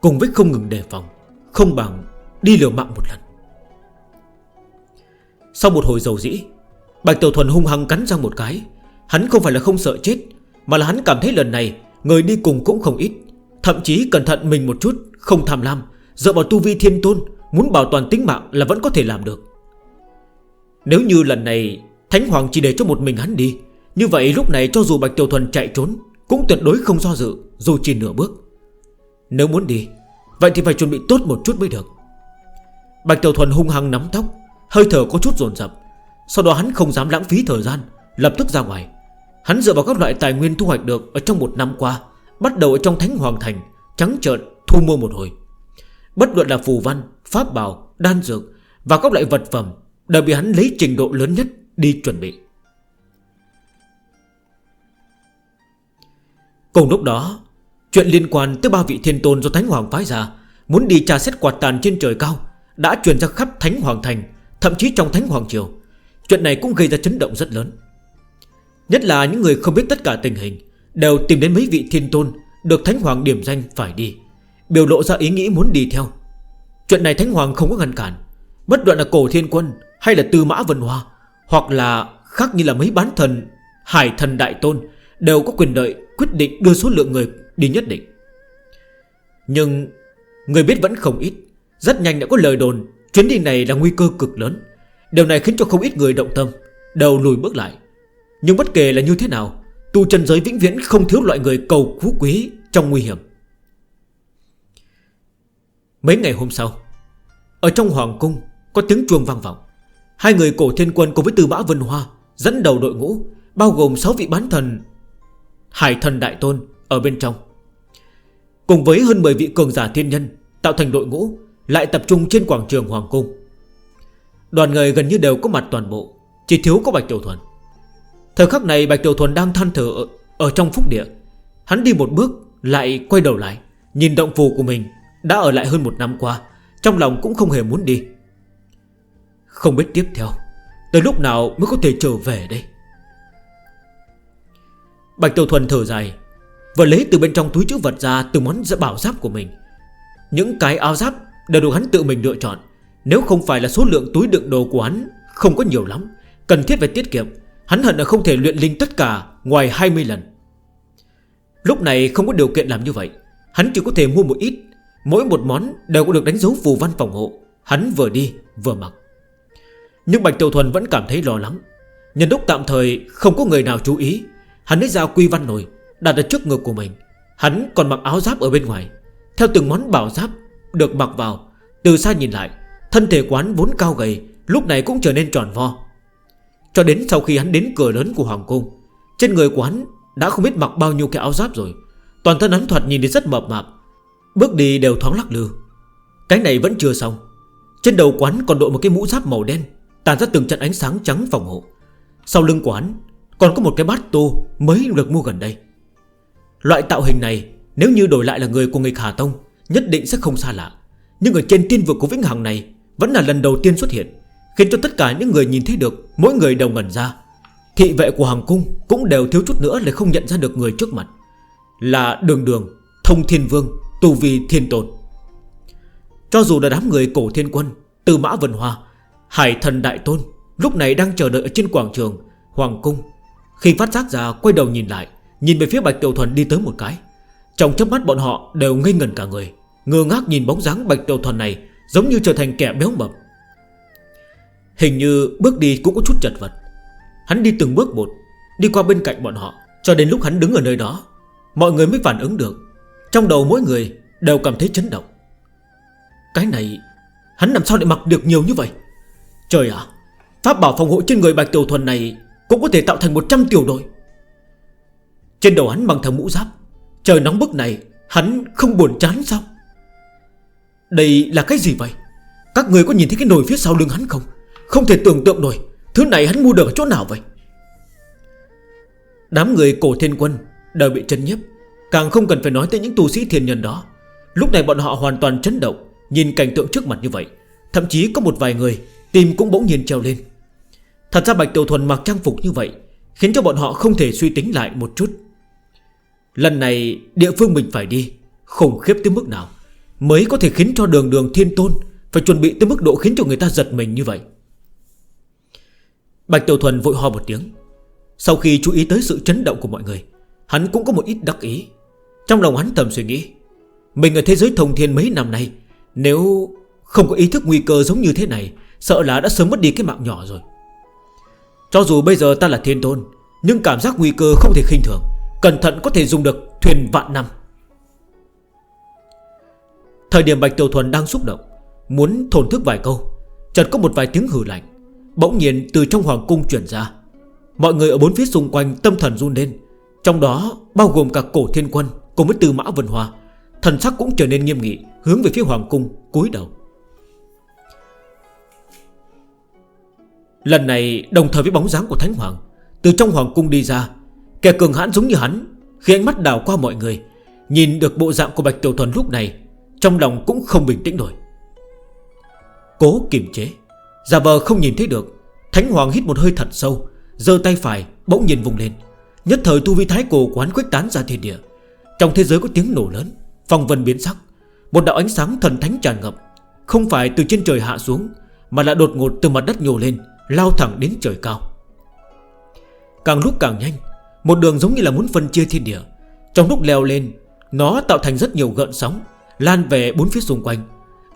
Cùng với không ngừng đề phòng, Không bằng đi liều mạng một lần. Sau một hồi dầu dĩ, Bạch Tiểu Thuần hung hăng cắn răng một cái. Hắn không phải là không sợ chết, Mà là hắn cảm thấy lần này Người đi cùng cũng không ít. Thậm chí cẩn thận mình một chút, Không tham lam, Dựa vào tu vi thiên tôn Muốn bảo toàn tính mạng là vẫn có thể làm được. Nếu như lần này Thánh Hoàng chỉ để cho một mình hắn đi, Như vậy lúc này cho dù Bạch Tiểu Thuần chạy trốn, Cũng tuyệt đối không do dự, Dù chỉ nửa bước. Nếu muốn đi, Vậy thì phải chuẩn bị tốt một chút mới được. Bạch Tiểu Thuần hung hăng nắm tóc, Hơi thở có chút dồn dập. Sau đó hắn không dám lãng phí thời gian, Lập tức ra ngoài. Hắn dựa vào các loại tài nguyên thu hoạch được ở Trong một năm qua, Bắt đầu ở trong Thánh Hoàng Thành, Trắng trợn, thu mua một hồi. Bất luận là phù văn pháp bào, đan dược Và các loại vật phẩm đều bị hắn lấy trình độ lớn nhất đi chuẩn bị. Cùng lúc đó Chuyện liên quan tới ba vị thiên tôn do Thánh Hoàng phái ra Muốn đi tra xét quạt tàn trên trời cao Đã truyền ra khắp Thánh Hoàng Thành Thậm chí trong Thánh Hoàng Triều. Chuyện này cũng gây ra chấn động rất lớn. Nhất là những người không biết tất cả tình hình Đều tìm đến mấy vị thiên tôn Được Thánh Hoàng điểm danh phải đi Biểu lộ ra ý nghĩ muốn đi theo. Chuyện này Thánh Hoàng không có ngăn cản. Bất luận là cổ thiên quân Hay là tư mã vân hoa, Hoặc là khác như là mấy bán thần, Hải thần đại tôn, Đều có quyền lợi quyết định đưa số lượng người đi nhất định. Nhưng Người biết vẫn không ít, Rất nhanh đã có lời đồn Chuyến đi này là nguy cơ cực lớn. Điều này khiến cho không ít người động tâm, Đầu lùi bước lại. Nhưng bất kể là như thế nào, Tu chân giới vĩnh viễn không thiếu loại người cầu phú quý trong nguy hiểm. Mấy ngày hôm sau Ở trong hoàng cung có tiếng chuông vang vọng. Hai người cổ thiên quân cùng với tư mã Vân Hoa Dẫn đầu đội ngũ Bao gồm 6 vị bán thần Hải thần đại tôn ở bên trong. Cùng với hơn 10 vị cường giả thiên nhân Tạo thành đội ngũ Lại tập trung trên quảng trường hoàng cung. Đoàn người gần như đều có mặt toàn bộ Chỉ thiếu có Bạch Tiểu Thuần. Thời khắc này Bạch Tiểu Thuần đang than thở ở, ở trong phúc địa. Hắn đi một bước Lại quay đầu lại Nhìn động phù của mình. Đã ở lại hơn một năm qua, Trong lòng cũng không hề muốn đi. Không biết tiếp theo, Tới lúc nào mới có thể trở về đây? Bạch Tiểu Thuần thở dài Và lấy từ bên trong túi chữ vật ra Từ món bảo giáp của mình. Những cái áo giáp đều được hắn tự mình lựa chọn. Nếu không phải là số lượng túi đựng đồ của hắn Không có nhiều lắm, Cần thiết phải tiết kiệm, Hắn hận là không thể luyện linh tất cả ngoài 20 lần. Lúc này không có điều kiện làm như vậy, Hắn chỉ có thể mua một ít Mỗi một món đều có được đánh dấu phù văn phòng hộ. Hắn vừa đi, vừa mặc. Nhưng Bạch Tiểu Thuần vẫn cảm thấy lo lắng. Nhân lúc tạm thời không có người nào chú ý, Hắn lấy ra quy văn nổi, Đặt ở trước ngực của mình. Hắn còn mặc áo giáp ở bên ngoài. Theo từng món bảo giáp được mặc vào, Từ xa nhìn lại, Thân thể quán vốn cao gầy, Lúc này cũng trở nên tròn vo. Cho đến sau khi hắn đến cửa lớn của Hoàng Cung, Trên người quán đã không biết mặc bao nhiêu cái áo giáp rồi. Toàn thân hắn thoạt nhìn đến rất mập mạp Bước đi đều thoáng lắc lư. Cái này vẫn chưa xong. Trên đầu quán còn đội một cái mũ giáp màu đen Tàn ra từng trận ánh sáng trắng phòng hộ. Sau lưng quán còn có một cái bát tô Mới được mua gần đây. Loại tạo hình này Nếu như đổi lại là người của người khả Tông Nhất định sẽ không xa lạ. Nhưng ở trên tiên vực của Vĩnh Hằng này Vẫn là lần đầu tiên xuất hiện Khiến cho tất cả những người nhìn thấy được Mỗi người đều ngẩn ra. Thị vệ của Hoàng Cung cũng đều thiếu chút nữa Để không nhận ra được người trước mặt. Là Đường Đường, Thông Thiên Vương. Tu vi thiên tồn Cho dù là đám người cổ thiên quân Từ mã vân hoa, Hải thần đại tôn, Lúc này đang chờ đợi ở trên quảng trường, Hoàng cung, Khi phát giác ra quay đầu nhìn lại, Nhìn về phía Bạch Tiểu Thuần đi tới một cái, Trong chấp mắt bọn họ đều ngây ngẩn cả người, Ngơ ngác nhìn bóng dáng Bạch Tiểu Thuần này Giống như trở thành kẻ béo mập. Hình như bước đi cũng có chút chật vật. Hắn đi từng bước một, Đi qua bên cạnh bọn họ, Cho đến lúc hắn đứng ở nơi đó, Mọi người mới phản ứng được. Trong đầu mỗi người đều cảm thấy chấn động. Cái này, Hắn làm sao để mặc được nhiều như vậy? Trời ạ, Pháp bảo phòng hộ trên người Bạch Tiểu Thuần này Cũng có thể tạo thành 100 tiểu đội. Trên đầu hắn bằng thằng mũ giáp. Trời nóng bức này, Hắn không buồn chán sao? Đây là cái gì vậy? Các người có nhìn thấy cái nồi phía sau lưng hắn không? Không thể tưởng tượng nổi, Thứ này hắn mua được ở chỗ nào vậy? Đám người cổ thiên quân Đều bị chân nhấp Càng không cần phải nói tới những tu sĩ thiên nhân đó. Lúc này bọn họ hoàn toàn chấn động, Nhìn cảnh tượng trước mặt như vậy. Thậm chí có một vài người, Tim cũng bỗng nhiên treo lên. Thật ra Bạch Tiểu Thuần mặc trang phục như vậy, Khiến cho bọn họ không thể suy tính lại một chút. Lần này, địa phương mình phải đi, Khủng khiếp tới mức nào Mới có thể khiến cho đường đường thiên tôn Phải chuẩn bị tới mức độ khiến cho người ta giật mình như vậy. Bạch Tiểu Thuần vội ho một tiếng. Sau khi chú ý tới sự chấn động của mọi người, Hắn cũng có một ít đắc ý. Trong lòng hắn thầm suy nghĩ, Mình ở thế giới thông thiên mấy năm nay, Nếu không có ý thức nguy cơ giống như thế này, Sợ là đã sớm mất đi cái mạng nhỏ rồi. Cho dù bây giờ ta là thiên tôn, Nhưng cảm giác nguy cơ không thể khinh thường, Cẩn thận có thể dùng được thuyền vạn năm. Thời điểm Bạch Tiểu Thuần đang xúc động, Muốn thổn thức vài câu, Chợt có một vài tiếng hử lạnh, Bỗng nhiên từ trong hoàng cung chuyển ra. Mọi người ở bốn phía xung quanh tâm thần run lên, Trong đó bao gồm cả cổ thiên quân Cùng với tư mã vân hoa. Thần sắc cũng trở nên nghiêm nghị, Hướng về phía hoàng cung, cúi đầu. Lần này, đồng thời với bóng dáng của Thánh Hoàng, Từ trong Hoàng cung đi ra, Kẻ cường hãn giống như hắn, Khi ánh mắt đảo qua mọi người, Nhìn được bộ dạng của Bạch Tiểu Thuần lúc này, Trong lòng cũng không bình tĩnh nổi. Cố kiềm chế, Giả vờ không nhìn thấy được, Thánh Hoàng hít một hơi thật sâu, giơ tay phải, bỗng nhìn vùng lên. Nhất thời tu vi thái cổ quán quyết tán ra thiên địa. Trong thế giới có tiếng nổ lớn, Phong vân biến sắc, Một đạo ánh sáng thần thánh tràn ngập. Không phải từ trên trời hạ xuống, Mà là đột ngột từ mặt đất nhổ lên, Lao thẳng đến trời cao. Càng lúc càng nhanh, Một đường giống như là muốn phân chia thiên địa. Trong lúc leo lên, Nó tạo thành rất nhiều gợn sóng, Lan về bốn phía xung quanh.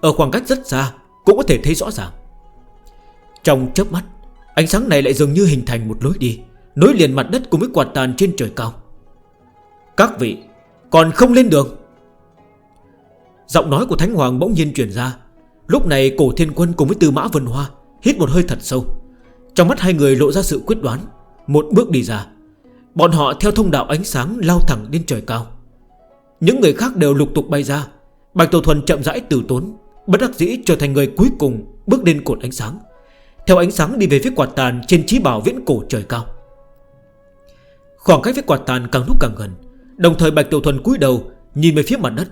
Ở khoảng cách rất xa, Cũng có thể thấy rõ ràng. Trong chớp mắt, Ánh sáng này lại dường như hình thành một lối đi, Nối liền mặt đất cùng với quạt tàn trên trời cao. Các vị còn không lên đường Giọng nói của Thánh Hoàng bỗng nhiên chuyển ra. Lúc này cổ thiên quân cùng với Tư Mã Vân Hoa Hít một hơi thật sâu. Trong mắt hai người lộ ra sự quyết đoán, Một bước đi ra. Bọn họ theo thông đạo ánh sáng lao thẳng lên trời cao. Những người khác đều lục tục bay ra. Bạch Tổ Thuần chậm rãi từ tốn, Bất đắc dĩ trở thành người cuối cùng Bước lên cột ánh sáng. Theo ánh sáng đi về phía quạt tàn trên trí bảo viễn cổ trời cao. Khoảng cách với quạt tàn càng lúc càng gần Đồng thời Bạch Tiểu Thuần cúi đầu, Nhìn về phía mặt đất.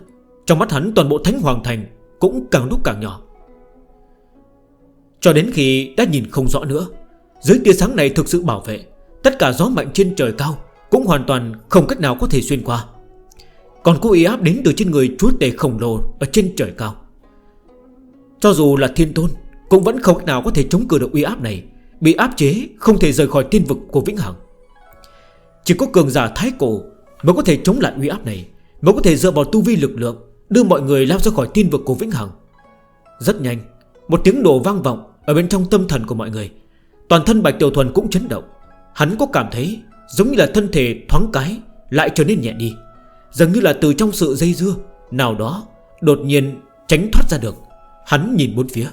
Trong mắt hắn toàn bộ Thánh Hoàng Thành Cũng càng lúc càng nhỏ. Cho đến khi đã nhìn không rõ nữa, Dưới tia sáng này thực sự bảo vệ, Tất cả gió mạnh trên trời cao Cũng hoàn toàn không cách nào có thể xuyên qua. Còn cô ý áp đến từ trên người chúa tể khổng lồ Ở trên trời cao. Cho dù là thiên tôn, Cũng vẫn không cách nào có thể chống cử được uy áp này, Bị áp chế không thể rời khỏi thiên vực của Vĩnh Hằng. Chỉ có cường giả thái cổ Mới có thể chống lại uy áp này Mới có thể dựa vào tu vi lực lượng Đưa mọi người lao ra khỏi tin vực của Vĩnh Hằng. Rất nhanh, Một tiếng nổ vang vọng Ở bên trong tâm thần của mọi người. Toàn thân Bạch Tiểu Thuần cũng chấn động. Hắn có cảm thấy giống như là thân thể thoáng cái Lại trở nên nhẹ đi. Dường như là từ trong sự dây dưa Nào đó đột nhiên tránh thoát ra được. Hắn nhìn bốn phía.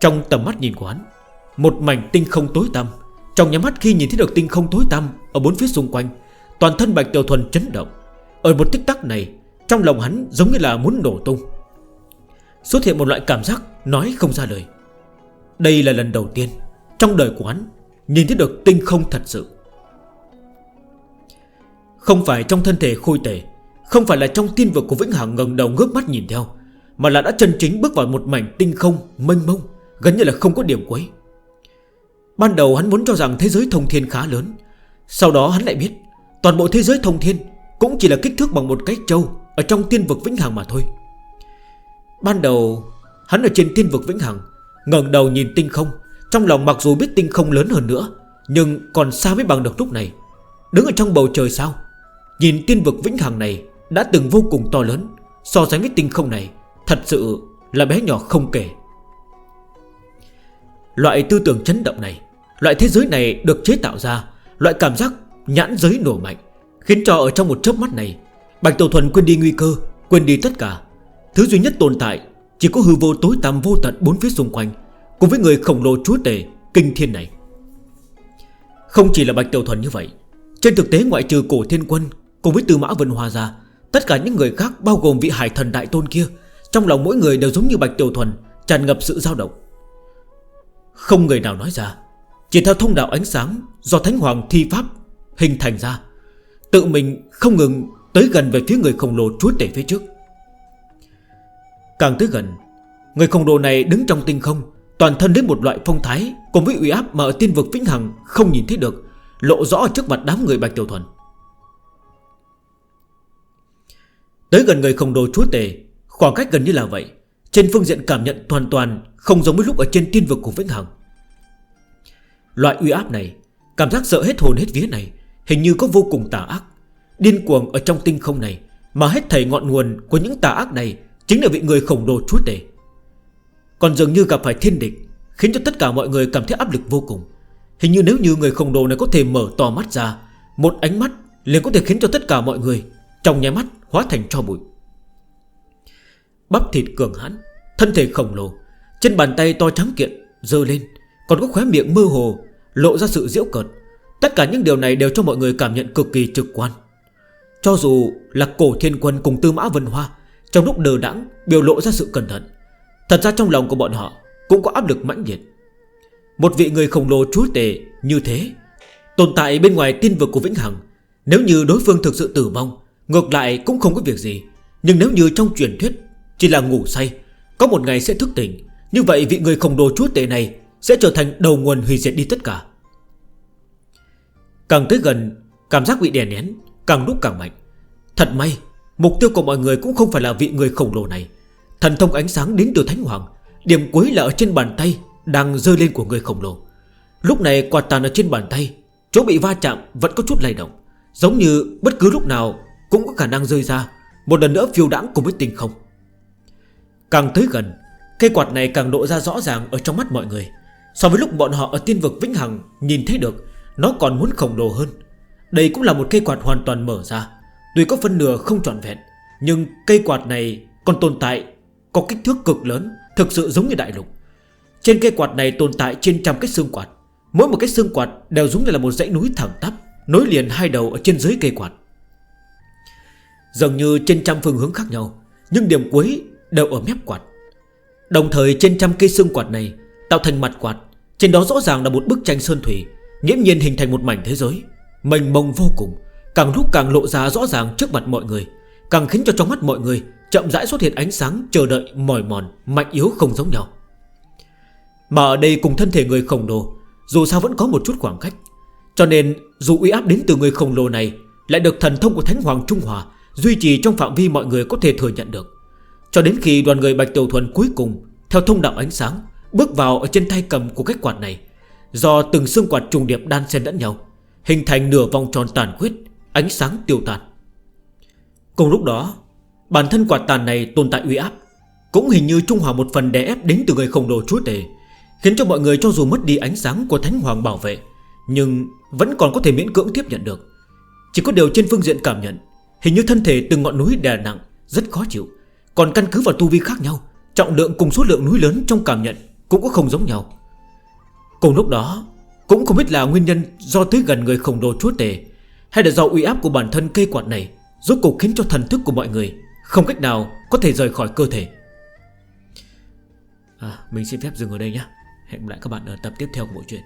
Trong tầm mắt nhìn của hắn, Một mảnh tinh không tối tăm. Trong nhà mắt khi nhìn thấy được tinh không tối tăm Ở bốn phía xung quanh Toàn thân Bạch Tiểu Thuần chấn động. Ở một tích tắc này, Trong lòng hắn giống như là muốn nổ tung. Xuất hiện một loại cảm giác nói không ra lời. Đây là lần đầu tiên Trong đời của hắn Nhìn thấy được tinh không thật sự. Không phải trong thân thể khôi tể, Không phải là trong tiên vực của Vĩnh Hằng ngần đầu ngước mắt nhìn theo, Mà là đã chân chính bước vào một mảnh tinh không Mênh mông, Gần như là không có điểm cuối. Ban đầu hắn muốn cho rằng thế giới thông thiên khá lớn, Sau đó hắn lại biết Toàn bộ thế giới thông thiên Cũng chỉ là kích thước bằng một cái châu Ở trong tiên vực vĩnh hằng mà thôi. Ban đầu, Hắn ở trên tiên vực vĩnh hằng, ngẩng đầu nhìn tinh không, Trong lòng mặc dù biết tinh không lớn hơn nữa, Nhưng còn xa mới bằng được lúc này. Đứng ở trong bầu trời sao? Nhìn tiên vực vĩnh hằng này Đã từng vô cùng to lớn, So sánh với tinh không này, Thật sự là bé nhỏ không kể. Loại tư tưởng chấn động này, Loại thế giới này được chế tạo ra, Loại cảm giác Nhãn giới nổ mạnh, Khiến cho ở trong một chớp mắt này, Bạch tiểu Thuần quên đi nguy cơ, Quên đi tất cả. Thứ duy nhất tồn tại Chỉ có hư vô tối tăm vô tận bốn phía xung quanh, Cùng với người khổng lồ chúa tể Kinh thiên này. Không chỉ là Bạch Tiểu Thuần như vậy, Trên thực tế ngoại trừ cổ thiên quân Cùng với tư mã vân hòa ra, Tất cả những người khác bao gồm vị hải thần đại tôn kia, Trong lòng mỗi người đều giống như Bạch Tiểu Thuần, Tràn ngập sự dao động. Không người nào nói ra, Chỉ theo thông đạo ánh sáng Do Thánh Hoàng thi pháp hình thành ra. Tự mình không ngừng tới gần về phía người khổng lồ chúa tể phía trước. Càng tới gần, Người khổng lồ này đứng trong tinh không, Toàn thân đến một loại phong thái Cùng với uy áp mà ở tiên vực Vĩnh Hằng không nhìn thấy được, Lộ rõ trước mặt đám người Bạch Tiểu Thuần. Tới gần người khổng lồ chúa tể, Khoảng cách gần như là vậy, Trên phương diện cảm nhận toàn toàn Không giống với lúc ở trên tiên vực của Vĩnh Hằng. Loại uy áp này, Cảm giác sợ hết hồn hết vía này Hình như có vô cùng tà ác. Điên cuồng ở trong tinh không này, Mà hết thầy ngọn nguồn của những tà ác này Chính là vị người khổng lồ chúa tể. Còn dường như gặp phải thiên địch, Khiến cho tất cả mọi người cảm thấy áp lực vô cùng. Hình như nếu như người khổng đồ này có thể mở to mắt ra, Một ánh mắt liền có thể khiến cho tất cả mọi người Trong nháy mắt hóa thành cho bụi. Bắp thịt cường hãn, Thân thể khổng lồ, Trên bàn tay to trắng kiện Dơ lên, Còn có khóe miệng mơ hồ, Lộ ra sự diễu cợt. Tất cả những điều này đều cho mọi người cảm nhận cực kỳ trực quan. Cho dù là cổ thiên quân cùng tư mã vân hoa, Trong lúc đờ đẳng biểu lộ ra sự cẩn thận, Thật ra trong lòng của bọn họ Cũng có áp lực mãnh liệt. Một vị người khổng lồ chúa tể như thế, Tồn tại bên ngoài tiên vực của Vĩnh Hằng, Nếu như đối phương thực sự tử vong, Ngược lại cũng không có việc gì. Nhưng nếu như trong truyền thuyết Chỉ là ngủ say, Có một ngày sẽ thức tỉnh, Như vậy vị người khổng lồ chúa tể này Sẽ trở thành đầu nguồn hủy diệt đi tất cả. Càng tới gần, Cảm giác bị đè nén, Càng lúc càng mạnh. Thật may, Mục tiêu của mọi người cũng không phải là vị người khổng lồ này. Thần thông ánh sáng đến từ Thánh Hoàng, Điểm cuối là ở trên bàn tay Đang rơi lên của người khổng lồ. Lúc này quạt tàn ở trên bàn tay, Chỗ bị va chạm vẫn có chút lay động. Giống như bất cứ lúc nào Cũng có khả năng rơi ra, Một lần nữa phiêu đãng cùng với tình không. Càng tới gần, Cây quạt này càng lộ ra rõ ràng ở trong mắt mọi người. So với lúc bọn họ ở tiên vực Vĩnh Hằng Nhìn thấy được nó còn muốn khổng lồ hơn. Đây cũng là một cây quạt hoàn toàn mở ra. Tuy có phân nửa không trọn vẹn, Nhưng cây quạt này còn tồn tại, Có kích thước cực lớn, Thực sự giống như đại lục. Trên cây quạt này tồn tại trên trăm cái xương quạt. Mỗi một cái xương quạt đều giống như là một dãy núi thẳng tắp, Nối liền hai đầu ở trên dưới cây quạt. Dường như trên trăm phương hướng khác nhau, Nhưng điểm cuối đều ở mép quạt. Đồng thời trên trăm cây xương quạt này Tạo thành mặt quạt, Trên đó rõ ràng là một bức tranh sơn thủy. Nghiễm nhiên hình thành một mảnh thế giới Mình mông vô cùng, Càng lúc càng lộ ra rõ ràng trước mặt mọi người, Càng khiến cho trong mắt mọi người Chậm rãi xuất hiện ánh sáng chờ đợi, mỏi mòn, Mạnh yếu không giống nhau. Mà ở đây cùng thân thể người khổng lồ, Dù sao vẫn có một chút khoảng cách, Cho nên dù uy áp đến từ người khổng lồ này Lại được thần thông của Thánh Hoàng Trung Hòa Duy trì trong phạm vi mọi người có thể thừa nhận được. Cho đến khi đoàn người Bạch Tiểu Thuần cuối cùng, Theo thông đạo ánh sáng, Bước vào ở trên tay cầm của cách quạt này Do từng xương quạt trùng điệp đan xen lẫn nhau, Hình thành nửa vòng tròn tàn khuyết, Ánh sáng tiêu tàn. Cùng lúc đó, Bản thân quạt tàn này tồn tại uy áp, Cũng hình như trung hòa một phần đè ép đến từ người khổng đồ chúa tể, Khiến cho mọi người cho dù mất đi ánh sáng của thánh hoàng bảo vệ, Nhưng vẫn còn có thể miễn cưỡng tiếp nhận được. Chỉ có điều trên phương diện cảm nhận, Hình như thân thể từng ngọn núi đè nặng, Rất khó chịu. Còn căn cứ vào tu vi khác nhau, Trọng lượng cùng số lượng núi lớn trong cảm nhận Cũng có không giống nhau. Cùng lúc đó Cũng không biết là nguyên nhân do tới gần người khổng lồ chúa tể Hay là do uy áp của bản thân cây quạt này Rốt cuộc khiến cho thần thức của mọi người Không cách nào có thể rời khỏi cơ thể. À, Mình xin phép dừng ở đây nhé Hẹn lại các bạn ở tập tiếp theo của bộ truyện.